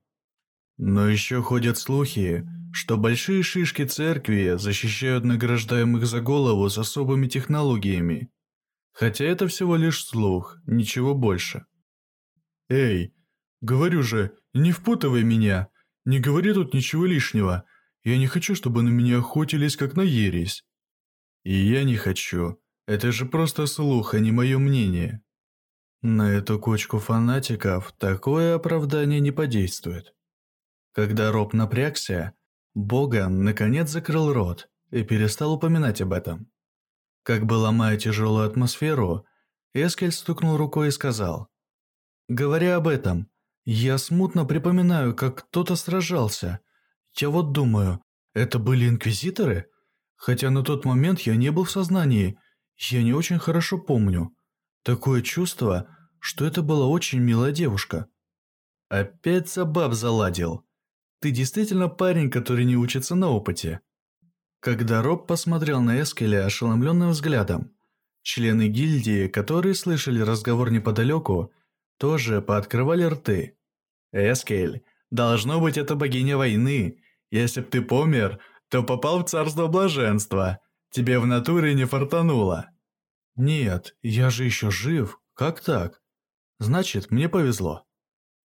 Но еще ходят слухи, что большие шишки церкви защищают награждаемых за голову с особыми технологиями. Хотя это всего лишь слух, ничего больше. «Эй, говорю же, не впутывай меня, не говори тут ничего лишнего, я не хочу, чтобы на меня охотились, как на ересь». «И я не хочу. Это же просто слух, а не мое мнение». На эту кучку фанатиков такое оправдание не подействует. Когда Роб напрягся, Боган наконец закрыл рот и перестал упоминать об этом. Как бы ломая тяжелую атмосферу, Эскель стукнул рукой и сказал, «Говоря об этом, я смутно припоминаю, как кто-то сражался. Я вот думаю, это были инквизиторы? Хотя на тот момент я не был в сознании, я не очень хорошо помню. Такое чувство, что это была очень милая девушка. Опять забаб заладил. Ты действительно парень, который не учится на опыте. Когда Роб посмотрел на Эскеля ошеломленным взглядом, члены гильдии, которые слышали разговор неподалеку, тоже пооткрывали рты. «Эскель, должно быть это богиня войны. Если б ты помер, то попал в царство блаженства. Тебе в натуре не фартануло». «Нет, я же еще жив. Как так? Значит, мне повезло».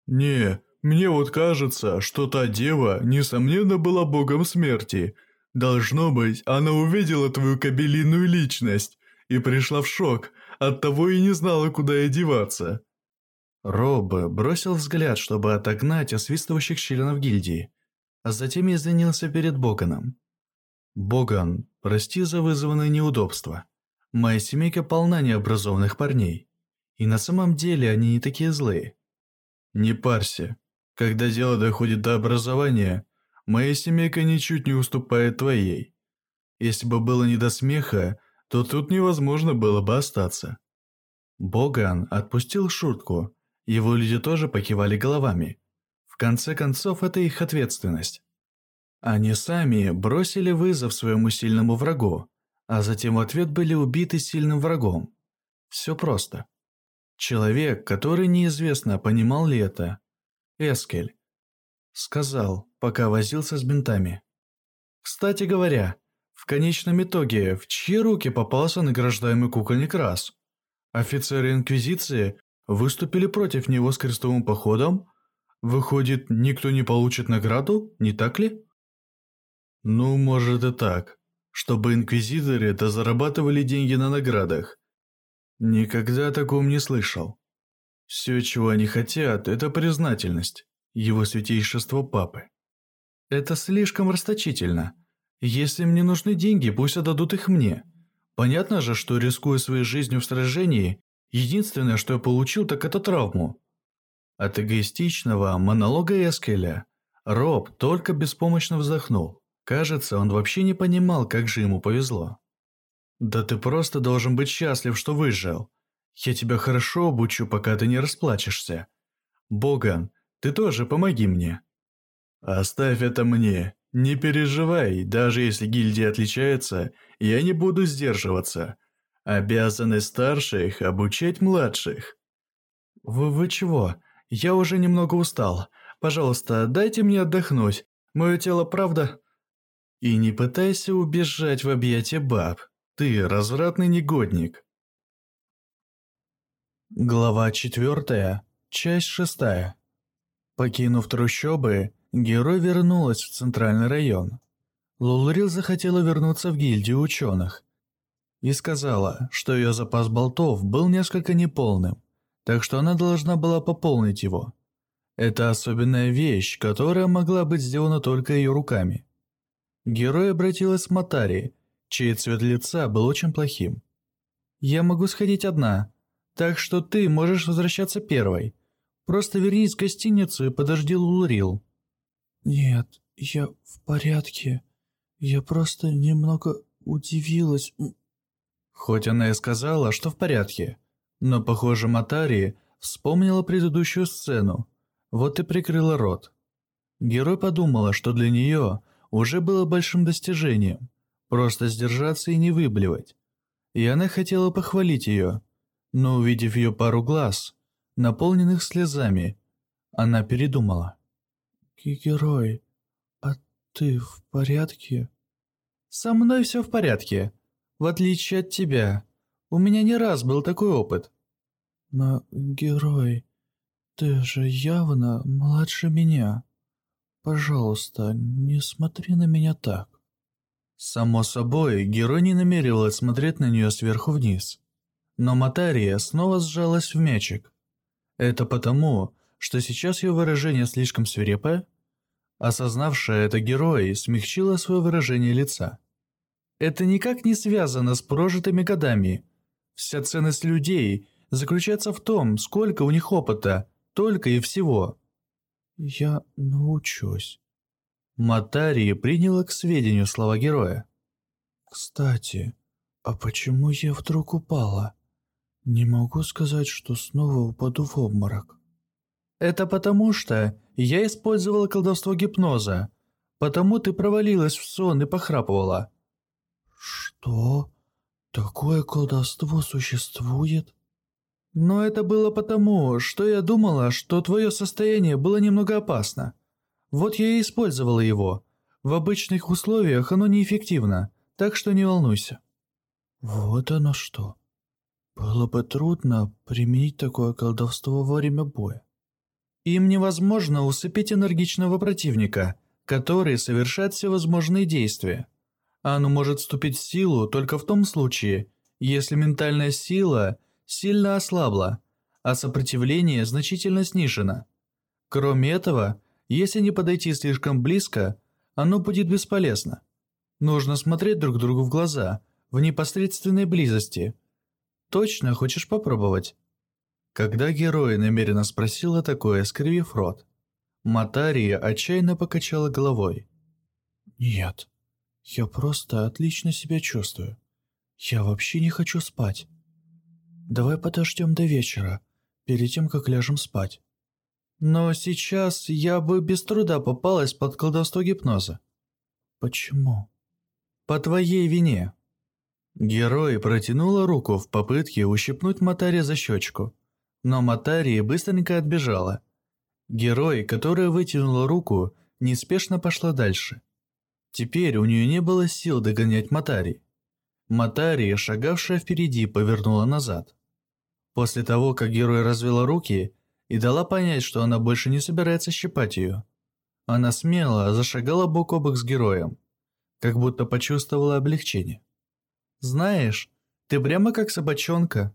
«Не, мне вот кажется, что та дева, несомненно, была богом смерти. Должно быть, она увидела твою кабелиную личность и пришла в шок, оттого и не знала, куда ей деваться». Роб бросил взгляд, чтобы отогнать освистывающих членов гильдии, а затем извинился перед Боганом. «Боган, прости за вызванное неудобство. Моя семейка полна необразованных парней. И на самом деле они не такие злые. Не парься. Когда дело доходит до образования, моя семейка ничуть не уступает твоей. Если бы было не до смеха, то тут невозможно было бы остаться. Боган отпустил шутку. Его люди тоже покивали головами. В конце концов, это их ответственность. Они сами бросили вызов своему сильному врагу, а затем в ответ были убиты сильным врагом. Все просто. Человек, который неизвестно, понимал ли это, Эскель, сказал, пока возился с бинтами. Кстати говоря, в конечном итоге, в чьи руки попался награждаемый кукольник Раз? Офицеры Инквизиции выступили против него с крестовым походом? Выходит, никто не получит награду, не так ли? Ну, может и так чтобы инквизиторы это зарабатывали деньги на наградах. Никогда о таком не слышал. Все, чего они хотят, это признательность, его святейшество папы. Это слишком расточительно. Если мне нужны деньги, пусть отдадут их мне. Понятно же, что рискуя своей жизнью в сражении, единственное, что я получил, так это травму. От эгоистичного монолога Эскеля Роб только беспомощно вздохнул. Кажется, он вообще не понимал, как же ему повезло. «Да ты просто должен быть счастлив, что выжил. Я тебя хорошо обучу, пока ты не расплачешься. Боган, ты тоже помоги мне. Оставь это мне. Не переживай, даже если гильдия отличается, я не буду сдерживаться. Обязанность старших обучать младших. Вы, вы чего? Я уже немного устал. Пожалуйста, дайте мне отдохнуть. Мое тело, правда... И не пытайся убежать в объятия баб. Ты развратный негодник. Глава четвертая, часть шестая. Покинув трущобы, герой вернулась в центральный район. Лулрил захотела вернуться в гильдию ученых и сказала, что ее запас болтов был несколько неполным, так что она должна была пополнить его. Это особенная вещь, которая могла быть сделана только ее руками. Герой обратилась к Матари, чей цвет лица был очень плохим. «Я могу сходить одна, так что ты можешь возвращаться первой. Просто вернись в гостиницу и подожди Лулрил». «Нет, я в порядке. Я просто немного удивилась. Хоть она и сказала, что в порядке, но, похоже, Матари вспомнила предыдущую сцену, вот и прикрыла рот. Герой подумала, что для нее уже было большим достижением просто сдержаться и не выблевать. И она хотела похвалить ее, но увидев ее пару глаз, наполненных слезами, она передумала. «Герой, а ты в порядке?» «Со мной все в порядке. В отличие от тебя, у меня не раз был такой опыт. Но, герой, ты же явно младше меня. Пожалуйста, не смотри на меня так. Само собой, герой не намеревалась смотреть на нее сверху вниз. Но Матария снова сжалась в мячик. Это потому, что сейчас ее выражение слишком свирепое? Осознавшая это герой смягчила свое выражение лица. Это никак не связано с прожитыми годами. Вся ценность людей заключается в том, сколько у них опыта, только и всего. Я научусь. Матари приняла к сведению слова героя. Кстати, а почему я вдруг упала? Не могу сказать, что снова упаду в обморок. Это потому что я использовала колдовство гипноза, потому ты провалилась в сон и похрапывала. «Что? Такое колдовство существует?» «Но это было потому, что я думала, что твое состояние было немного опасно. Вот я и использовала его. В обычных условиях оно неэффективно, так что не волнуйся». «Вот оно что. Было бы трудно применить такое колдовство во время боя». «Им невозможно усыпить энергичного противника, который совершает всевозможные действия. Оно может вступить в силу только в том случае, если ментальная сила сильно ослабла, а сопротивление значительно снижено. Кроме этого, если не подойти слишком близко, оно будет бесполезно. Нужно смотреть друг другу в глаза, в непосредственной близости. Точно хочешь попробовать? Когда герой намеренно спросила такое, скривив рот, Матария отчаянно покачала головой. «Нет». Я просто отлично себя чувствую. Я вообще не хочу спать. Давай подождем до вечера, перед тем, как ляжем спать. Но сейчас я бы без труда попалась под колдовство гипноза. Почему? По твоей вине. Герой протянула руку в попытке ущипнуть Матари за щечку, но Матари быстренько отбежала. Герой, которая вытянула руку, неспешно пошла дальше. Теперь у нее не было сил догонять Матари. Матари, шагавшая впереди, повернула назад. После того, как герой развела руки и дала понять, что она больше не собирается щипать ее, она смело зашагала бок о бок с героем, как будто почувствовала облегчение. «Знаешь, ты прямо как собачонка».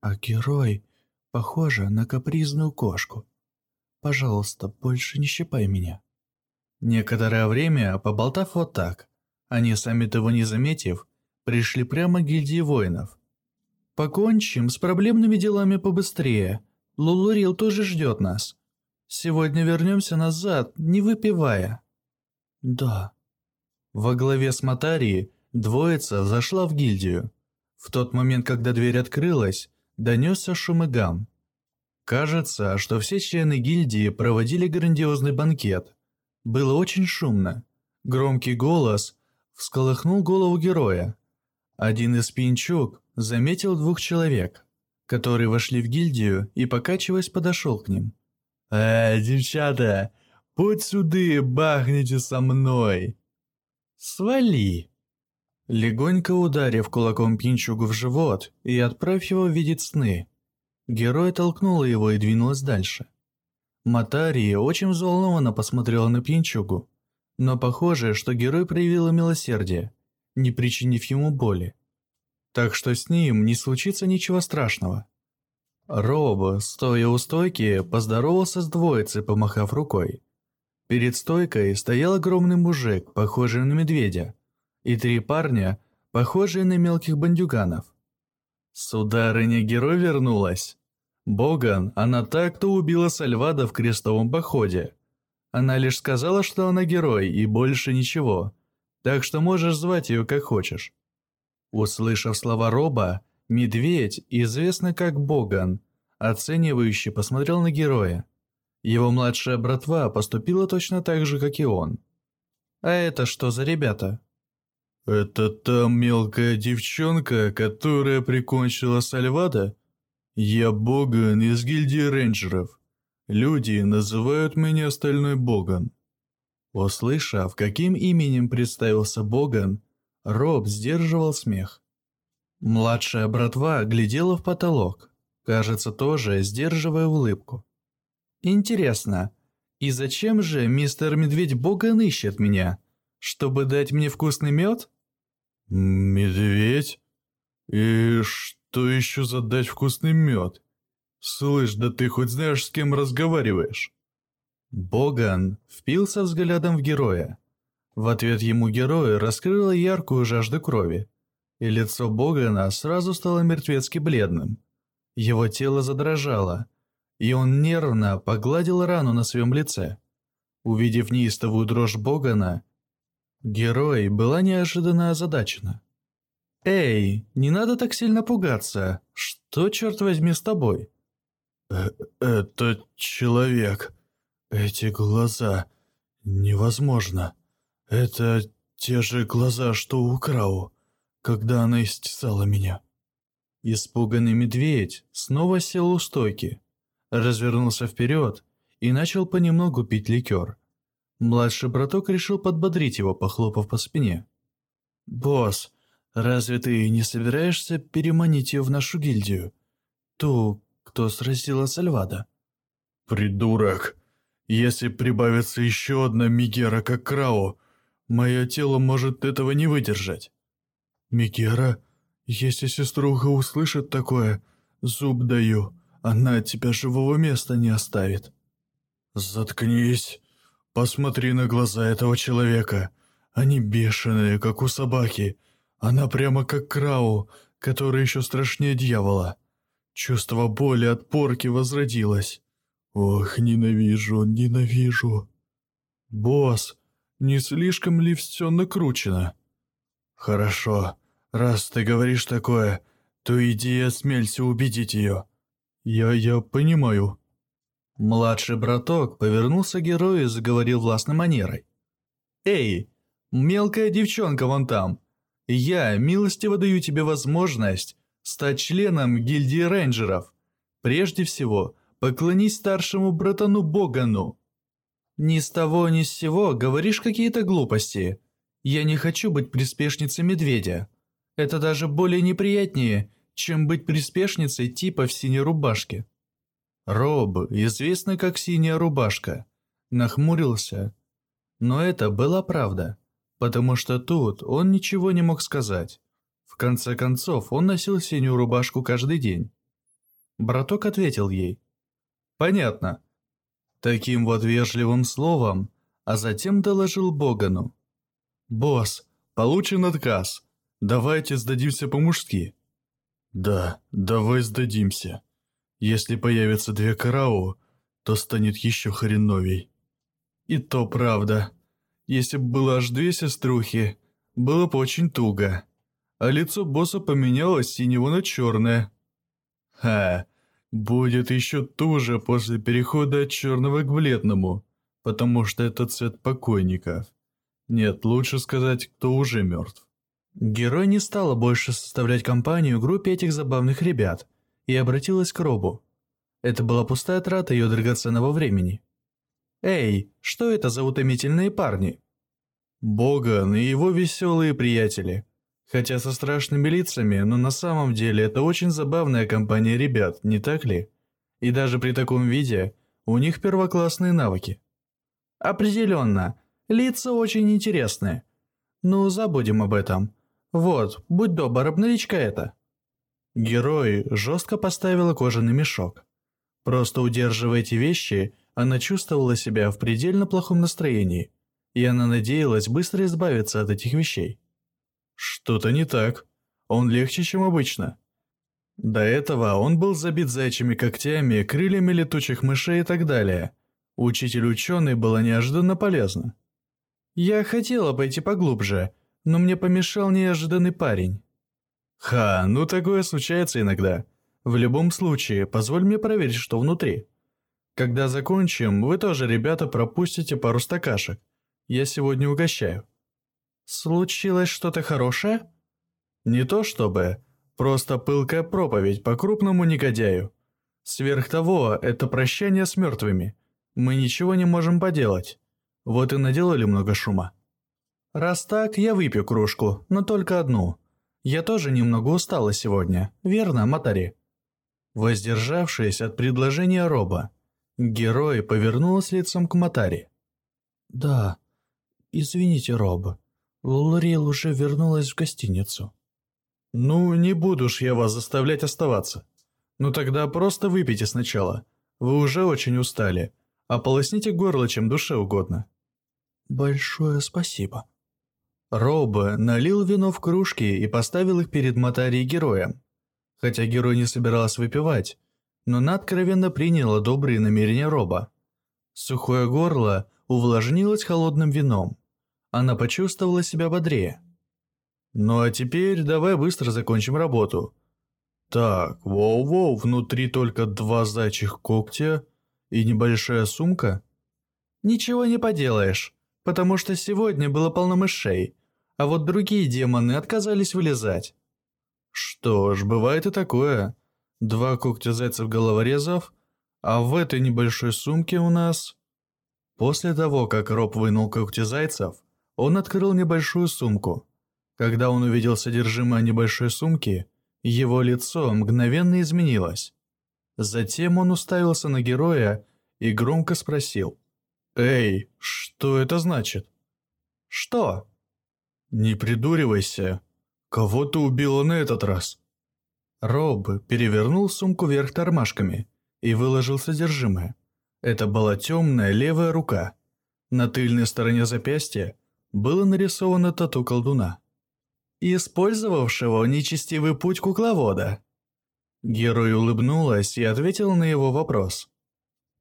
«А герой похожа на капризную кошку. Пожалуйста, больше не щипай меня». Некоторое время, поболтав вот так, они, сами того не заметив, пришли прямо к гильдии воинов. «Покончим с проблемными делами побыстрее. Лулурил тоже ждет нас. Сегодня вернемся назад, не выпивая». «Да». Во главе с Матарией двоица зашла в гильдию. В тот момент, когда дверь открылась, донесся шум и гам. Кажется, что все члены гильдии проводили грандиозный банкет. Было очень шумно. Громкий голос всколыхнул голову героя. Один из пинчук заметил двух человек, которые вошли в гильдию и, покачиваясь, подошел к ним. «Э, девчата, путь сюда, бахните со мной!» «Свали!» Легонько ударив кулаком пинчугу в живот и отправь его видеть сны, герой толкнула его и двинулась дальше. Матария очень взволнованно посмотрела на пинчугу, но похоже, что герой проявила милосердие, не причинив ему боли. Так что с ним не случится ничего страшного. Роб, стоя у стойки, поздоровался с двоицей, помахав рукой. Перед стойкой стоял огромный мужик, похожий на медведя, и три парня, похожие на мелких бандюганов. Сударыня-герой вернулась. Боган, она так, кто убила Сальвада в крестовом походе. Она лишь сказала, что она герой и больше ничего, так что можешь звать ее как хочешь. Услышав слова Роба, медведь, известный как Боган, оценивающе посмотрел на героя. Его младшая братва поступила точно так же, как и он. «А это что за ребята?» «Это та мелкая девчонка, которая прикончила Сальвада? Я Боган из гильдии рейнджеров. Люди называют меня Стальной Боган». Услышав, каким именем представился Боган, Роб сдерживал смех. Младшая братва глядела в потолок, кажется, тоже сдерживая улыбку. Интересно, и зачем же мистер Медведь Боган ищет меня? Чтобы дать мне вкусный мед? Медведь? И что еще за дать вкусный мед? Слышь, да ты хоть знаешь, с кем разговариваешь? Боган впился взглядом в героя. В ответ ему герой раскрыла яркую жажду крови, и лицо Богана сразу стало мертвецки бледным. Его тело задрожало, и он нервно погладил рану на своем лице. Увидев неистовую дрожь Богана, герой была неожиданно озадачена. «Эй, не надо так сильно пугаться. Что, черт возьми, с тобой?» э «Это человек. Эти глаза. Невозможно. Это те же глаза, что у Крау, когда она истязала меня». Испуганный медведь снова сел у стойки развернулся вперед и начал понемногу пить ликер. Младший браток решил подбодрить его, похлопав по спине. «Босс, разве ты не собираешься переманить ее в нашу гильдию? Ту, кто сразила Сальвада?» «Придурок! Если прибавится еще одна Мигера, как Крау, мое тело может этого не выдержать». «Мигера? Если сеструха услышит такое, зуб даю». Она от тебя живого места не оставит. Заткнись. Посмотри на глаза этого человека. Они бешеные, как у собаки. Она прямо как Крау, который еще страшнее дьявола. Чувство боли от порки возродилось. Ох, ненавижу, ненавижу. Босс, не слишком ли все накручено? Хорошо, раз ты говоришь такое, то иди и осмелься убедить ее. «Я... я понимаю». Младший браток повернулся к герою и заговорил властной манерой. «Эй, мелкая девчонка вон там, я милостиво даю тебе возможность стать членом гильдии рейнджеров. Прежде всего, поклонись старшему братану Богану». «Ни с того ни с сего говоришь какие-то глупости. Я не хочу быть приспешницей медведя. Это даже более неприятнее, чем быть приспешницей типа в синей рубашке. Роб, известный как синяя рубашка, нахмурился. Но это была правда, потому что тут он ничего не мог сказать. В конце концов, он носил синюю рубашку каждый день. Браток ответил ей. «Понятно». Таким вот вежливым словом, а затем доложил Богану. «Босс, получен отказ. Давайте сдадимся по-мужски». «Да, давай сдадимся. Если появятся две карау, то станет еще хреновей». «И то правда. Если бы было аж две сеструхи, было бы очень туго. А лицо босса поменялось с синего на черное». Ха, будет еще туже после перехода от черного к бледному, потому что это цвет покойников. Нет, лучше сказать, кто уже мертв. Герой не стала больше составлять компанию группе этих забавных ребят и обратилась к Робу. Это была пустая трата ее драгоценного времени. «Эй, что это за утомительные парни?» Боган и его веселые приятели. Хотя со страшными лицами, но на самом деле это очень забавная компания ребят, не так ли? И даже при таком виде у них первоклассные навыки. Определенно, лица очень интересные. Ну, забудем об этом. Вот, будь добр, обналичка это. Герой жестко поставила кожаный мешок. Просто удерживая эти вещи, она чувствовала себя в предельно плохом настроении, и она надеялась быстро избавиться от этих вещей. Что-то не так. Он легче, чем обычно. До этого он был забит зайчими когтями, крыльями летучих мышей и так далее. Учитель-ученый было неожиданно полезно. Я хотела пойти поглубже, но мне помешал неожиданный парень. Ха, ну такое случается иногда. В любом случае, позволь мне проверить, что внутри. Когда закончим, вы тоже, ребята, пропустите пару стакашек. Я сегодня угощаю. Случилось что-то хорошее? Не то чтобы, просто пылкая проповедь по крупному негодяю. Сверх того, это прощание с мертвыми. Мы ничего не можем поделать. Вот и наделали много шума. Раз так, я выпью кружку, но только одну. Я тоже немного устала сегодня, верно, Матари? Воздержавшись от предложения Роба, герой повернулся лицом к Матари. «Да, извините, Роб, Лулариэл уже вернулась в гостиницу». «Ну, не буду ж я вас заставлять оставаться. Ну тогда просто выпейте сначала. Вы уже очень устали. Ополосните горло, чем душе угодно». «Большое спасибо». Роб налил вино в кружки и поставил их перед Матари героем. Хотя герой не собирался выпивать, но она откровенно приняла добрые намерения Роба. Сухое горло увлажнилось холодным вином. Она почувствовала себя бодрее. «Ну а теперь давай быстро закончим работу». «Так, воу-воу, внутри только два зайчих когтя и небольшая сумка?» «Ничего не поделаешь, потому что сегодня было полно мышей, а вот другие демоны отказались вылезать». Что ж, бывает и такое. Два когтя зайцев головорезов, а в этой небольшой сумке у нас... После того, как Роб вынул когти зайцев, он открыл небольшую сумку. Когда он увидел содержимое небольшой сумки, его лицо мгновенно изменилось. Затем он уставился на героя и громко спросил. «Эй, что это значит?» «Что?» «Не придуривайся. Кого ты убила на этот раз?» Роб перевернул сумку вверх тормашками и выложил содержимое. Это была темная левая рука. На тыльной стороне запястья было нарисовано тату колдуна. «Использовавшего нечестивый путь кукловода». Герой улыбнулась и ответила на его вопрос.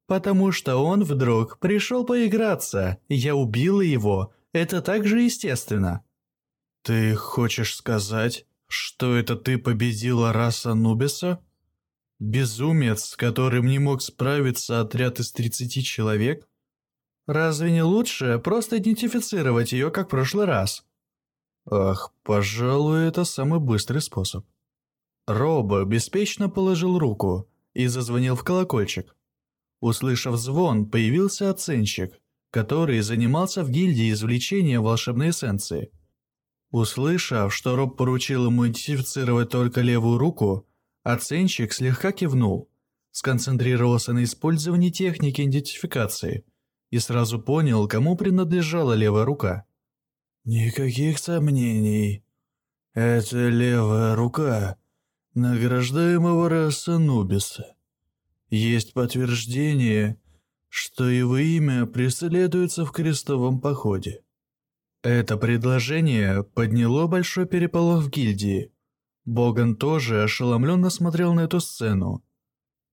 «Потому что он вдруг пришел поиграться, я убила его, это так же естественно». «Ты хочешь сказать, что это ты победила раса Нубиса? Безумец, с которым не мог справиться отряд из 30 человек? Разве не лучше просто идентифицировать ее, как в прошлый раз?» «Ах, пожалуй, это самый быстрый способ». Робо беспечно положил руку и зазвонил в колокольчик. Услышав звон, появился оценщик, который занимался в гильдии извлечения волшебной эссенции – Услышав, что Роб поручил ему идентифицировать только левую руку, оценщик слегка кивнул, сконцентрировался на использовании техники идентификации и сразу понял, кому принадлежала левая рука. «Никаких сомнений. Это левая рука награждаемого раса Нубиса. Есть подтверждение, что его имя преследуется в крестовом походе». Это предложение подняло большой переполох в гильдии. Боган тоже ошеломленно смотрел на эту сцену.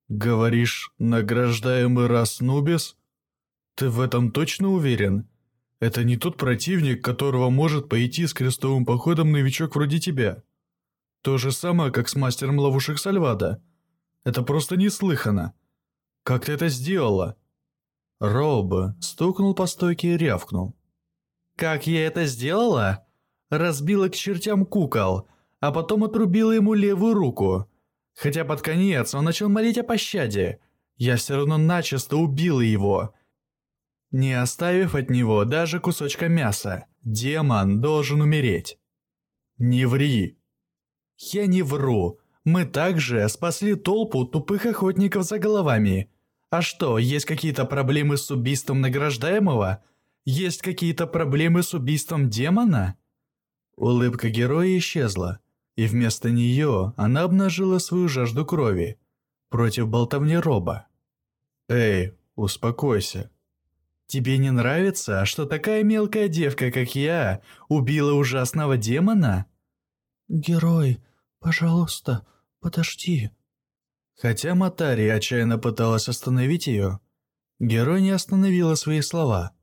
«Говоришь, награждаемый раз Нубис? Ты в этом точно уверен? Это не тот противник, которого может пойти с крестовым походом новичок вроде тебя. То же самое, как с мастером ловушек Сальвада. Это просто неслыханно. Как ты это сделала?» Роб стукнул по стойке и рявкнул. «Как я это сделала? Разбила к чертям кукол, а потом отрубила ему левую руку. Хотя под конец он начал молить о пощаде. Я все равно начисто убила его, не оставив от него даже кусочка мяса. Демон должен умереть. Не ври. Я не вру. Мы также спасли толпу тупых охотников за головами. А что, есть какие-то проблемы с убийством награждаемого? Есть какие-то проблемы с убийством демона? Улыбка героя исчезла, и вместо нее она обнажила свою жажду крови против болтовни Роба. «Эй, успокойся», Тебе не нравится, что такая мелкая девка, как я, убила ужасного демона? Герой, пожалуйста, подожди. Хотя Матари отчаянно пыталась остановить ее, герой не остановила свои слова.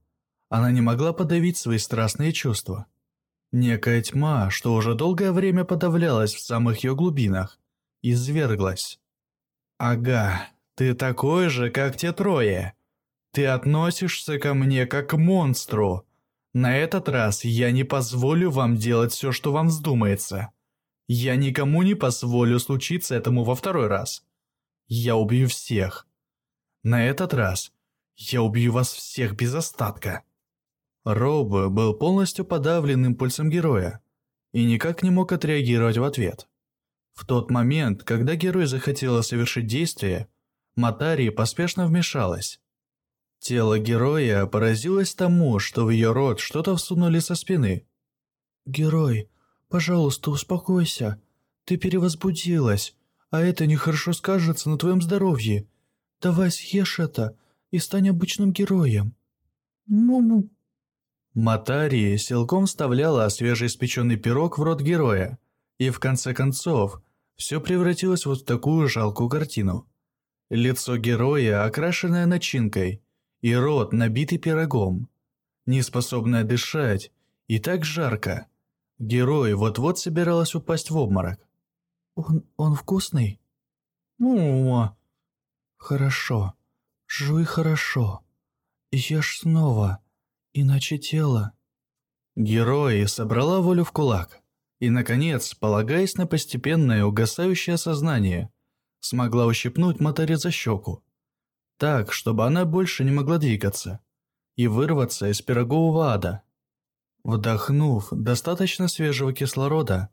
Она не могла подавить свои страстные чувства. Некая тьма, что уже долгое время подавлялась в самых ее глубинах, изверглась. «Ага, ты такой же, как те трое!» Ты относишься ко мне как к монстру. На этот раз я не позволю вам делать все, что вам вздумается. Я никому не позволю случиться этому во второй раз. Я убью всех. На этот раз я убью вас всех без остатка». Роб был полностью подавлен импульсом героя и никак не мог отреагировать в ответ. В тот момент, когда герой захотела совершить действие, Матари поспешно вмешалась. Тело героя поразилось тому, что в ее рот что-то всунули со спины. «Герой, пожалуйста, успокойся. Ты перевозбудилась, а это нехорошо скажется на твоем здоровье. Давай съешь это и стань обычным героем». «Ну-ну». Матари силком вставляла свежеиспеченный пирог в рот героя, и в конце концов все превратилось вот в такую жалкую картину. Лицо героя, окрашенное начинкой, и рот, набитый пирогом. Неспособная дышать, и так жарко. Герой вот-вот собиралась упасть в обморок. «Он... он вкусный?» «Ну...» «Хорошо. Жуй хорошо. Ешь снова, иначе тело...» Герой собрала волю в кулак и, наконец, полагаясь на постепенное угасающее сознание, смогла ущипнуть Матари за щеку так, чтобы она больше не могла двигаться и вырваться из пирогового ада. Вдохнув достаточно свежего кислорода,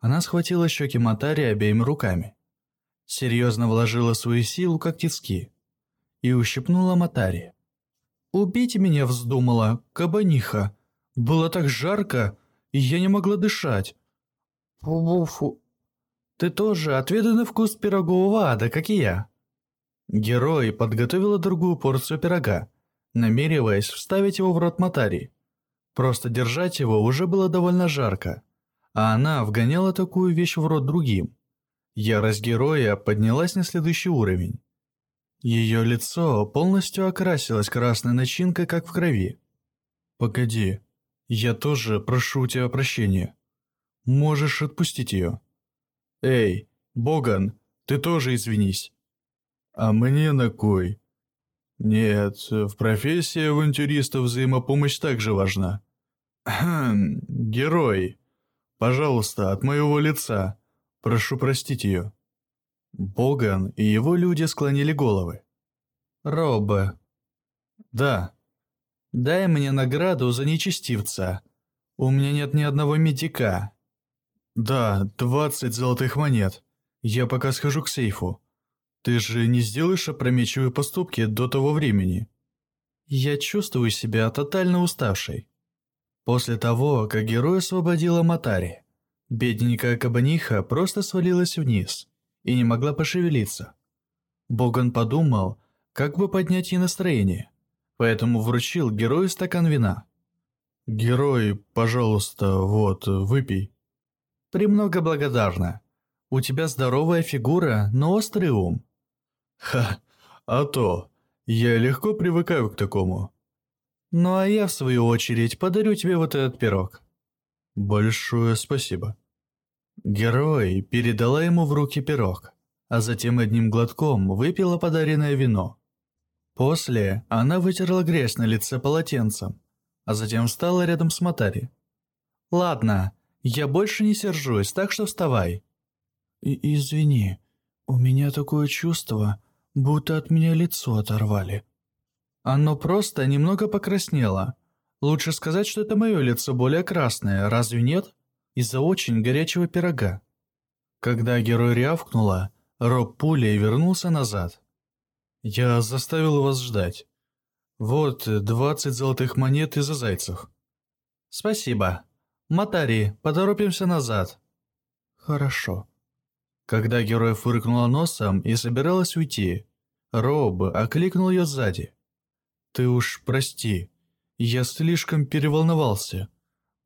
она схватила щеки Матари обеими руками, серьезно вложила свою силу как тиски и ущипнула Матари. «Убить меня вздумала, кабаниха. Было так жарко, и я не могла дышать. Фу-фу. Ты тоже отведай на вкус пирогового ада, как и я». Герой подготовила другую порцию пирога, намереваясь вставить его в рот Матари. Просто держать его уже было довольно жарко, а она вгоняла такую вещь в рот другим. Ярость героя поднялась на следующий уровень. Ее лицо полностью окрасилось красной начинкой, как в крови. «Погоди, я тоже прошу у тебя прощения. Можешь отпустить ее». «Эй, Боган, ты тоже извинись». А мне на кой? Нет, в профессии авантюриста взаимопомощь также важна. Хм, герой. Пожалуйста, от моего лица. Прошу простить ее. Боган и его люди склонили головы. Робе. Да. Дай мне награду за нечестивца. У меня нет ни одного медика. Да, двадцать золотых монет. Я пока схожу к сейфу. Ты же не сделаешь опрометчивые поступки до того времени. Я чувствую себя тотально уставшей. После того, как герой освободила Матари, бедненькая кабаниха просто свалилась вниз и не могла пошевелиться. Боган подумал, как бы поднять ей настроение, поэтому вручил герою стакан вина. «Герой, пожалуйста, вот, выпей». «Премного благодарна. У тебя здоровая фигура, но острый ум. Ха, а то, я легко привыкаю к такому. Ну а я, в свою очередь, подарю тебе вот этот пирог. Большое спасибо. Герой передала ему в руки пирог, а затем одним глотком выпила подаренное вино. После она вытерла грязь на лице полотенцем, а затем встала рядом с Матари. «Ладно, я больше не сержусь, так что вставай». И «Извини, у меня такое чувство, будто от меня лицо оторвали». Оно просто немного покраснело. Лучше сказать, что это мое лицо более красное, разве нет? Из-за очень горячего пирога. Когда герой рявкнула, Роб пулей вернулся назад. «Я заставил вас ждать. Вот двадцать золотых монет из-за зайцев». «Спасибо. Матари, поторопимся назад». «Хорошо». Когда герой фыркнула носом и собиралась уйти, Роб окликнул ее сзади. «Ты уж прости, я слишком переволновался.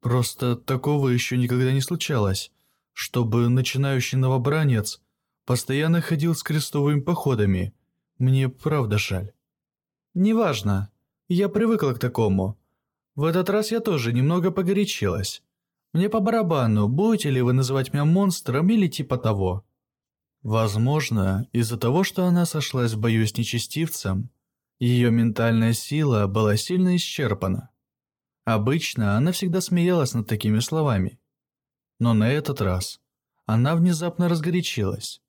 Просто такого еще никогда не случалось, чтобы начинающий новобранец постоянно ходил с крестовыми походами. Мне правда жаль». «Неважно, я привыкла к такому. В этот раз я тоже немного погорячилась. Мне по барабану, будете ли вы называть меня монстром или типа того». Возможно, из-за того, что она сошлась в бою с нечестивцем, ее ментальная сила была сильно исчерпана. Обычно она всегда смеялась над такими словами. Но на этот раз она внезапно разгорячилась.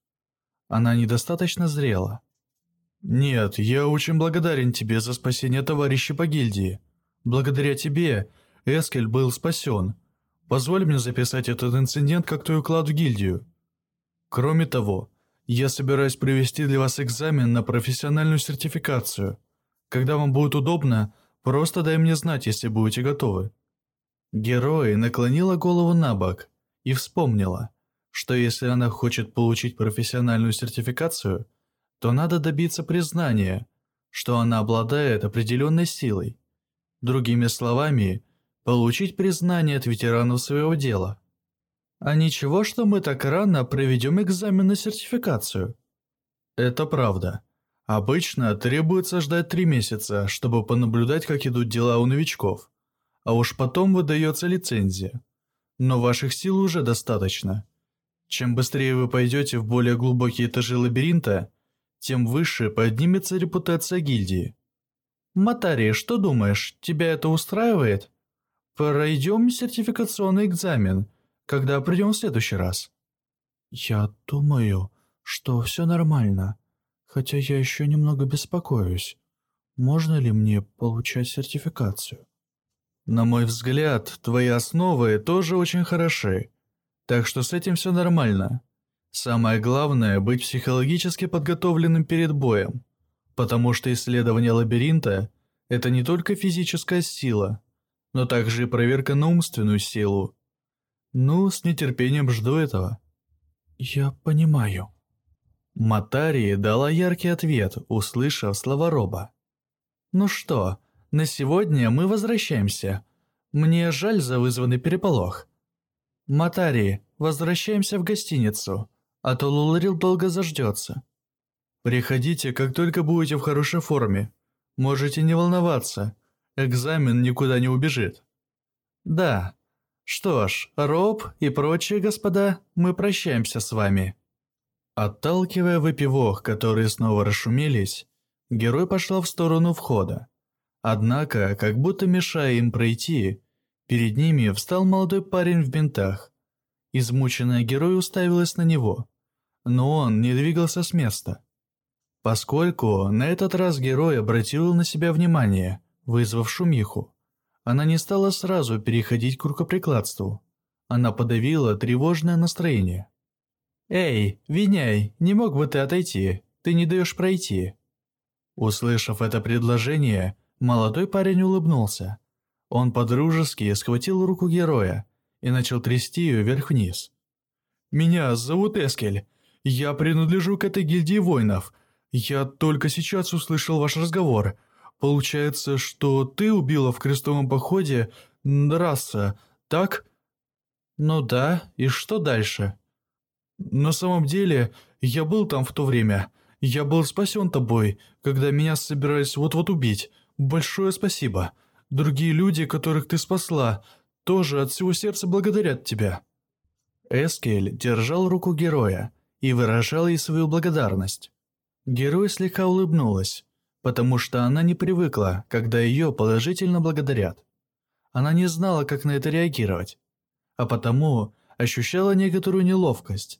Она недостаточно зрела. «Нет, я очень благодарен тебе за спасение товарища по гильдии. Благодаря тебе Эскель был спасен. Позволь мне записать этот инцидент как твой уклад в гильдию. Кроме того, я собираюсь провести для вас экзамен на профессиональную сертификацию. Когда вам будет удобно, просто дай мне знать, если будете готовы». Герой наклонила голову на бок и вспомнила, что если она хочет получить профессиональную сертификацию, то надо добиться признания, что она обладает определенной силой. Другими словами, получить признание от ветеранов своего дела. А ничего, что мы так рано проведем экзамен на сертификацию. Это правда. Обычно требуется ждать три месяца, чтобы понаблюдать, как идут дела у новичков. А уж потом выдается лицензия. Но ваших сил уже достаточно. Чем быстрее вы пойдете в более глубокие этажи лабиринта, тем выше поднимется репутация гильдии. Матари, что думаешь, тебя это устраивает? Пройдем сертификационный экзамен – когда придем в следующий раз?» «Я думаю, что все нормально, хотя я еще немного беспокоюсь. Можно ли мне получать сертификацию?» «На мой взгляд, твои основы тоже очень хороши, так что с этим все нормально. Самое главное – быть психологически подготовленным перед боем, потому что исследование лабиринта – это не только физическая сила, но также и проверка на умственную силу, ну, с нетерпением жду этого. Я понимаю. Матари дала яркий ответ, услышав слова Роба. Ну что, на сегодня мы возвращаемся. Мне жаль за вызванный переполох. Матари, возвращаемся в гостиницу, а то Луларил долго заждется. Приходите, как только будете в хорошей форме. Можете не волноваться, экзамен никуда не убежит. Да, что ж, Роб и прочие господа, мы прощаемся с вами. Отталкивая выпивок, которые снова расшумелись, герой пошел в сторону входа. Однако, как будто мешая им пройти, перед ними встал молодой парень в бинтах. Измученная герой уставилась на него, но он не двигался с места. Поскольку на этот раз герой обратил на себя внимание, вызвав шумиху, она не стала сразу переходить к рукоприкладству. Она подавила тревожное настроение. «Эй, Виняй, не мог бы ты отойти? Ты не даешь пройти». Услышав это предложение, молодой парень улыбнулся. Он подружески схватил руку героя и начал трясти ее вверх-вниз. «Меня зовут Эскель. Я принадлежу к этой гильдии воинов. Я только сейчас услышал ваш разговор. Получается, что ты убила в крестовом походе Ндраса, так? Ну да, и что дальше? На самом деле, я был там в то время. Я был спасен тобой, когда меня собирались вот-вот убить. Большое спасибо. Другие люди, которых ты спасла, тоже от всего сердца благодарят тебя. Эскель держал руку героя и выражал ей свою благодарность. Герой слегка улыбнулась, потому что она не привыкла, когда ее положительно благодарят. Она не знала, как на это реагировать, а потому ощущала некоторую неловкость,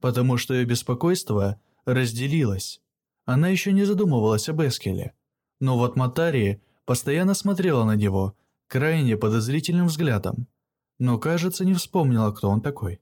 потому что ее беспокойство разделилось. Она еще не задумывалась об Эскеле, но вот Матари постоянно смотрела на него крайне подозрительным взглядом, но, кажется, не вспомнила, кто он такой.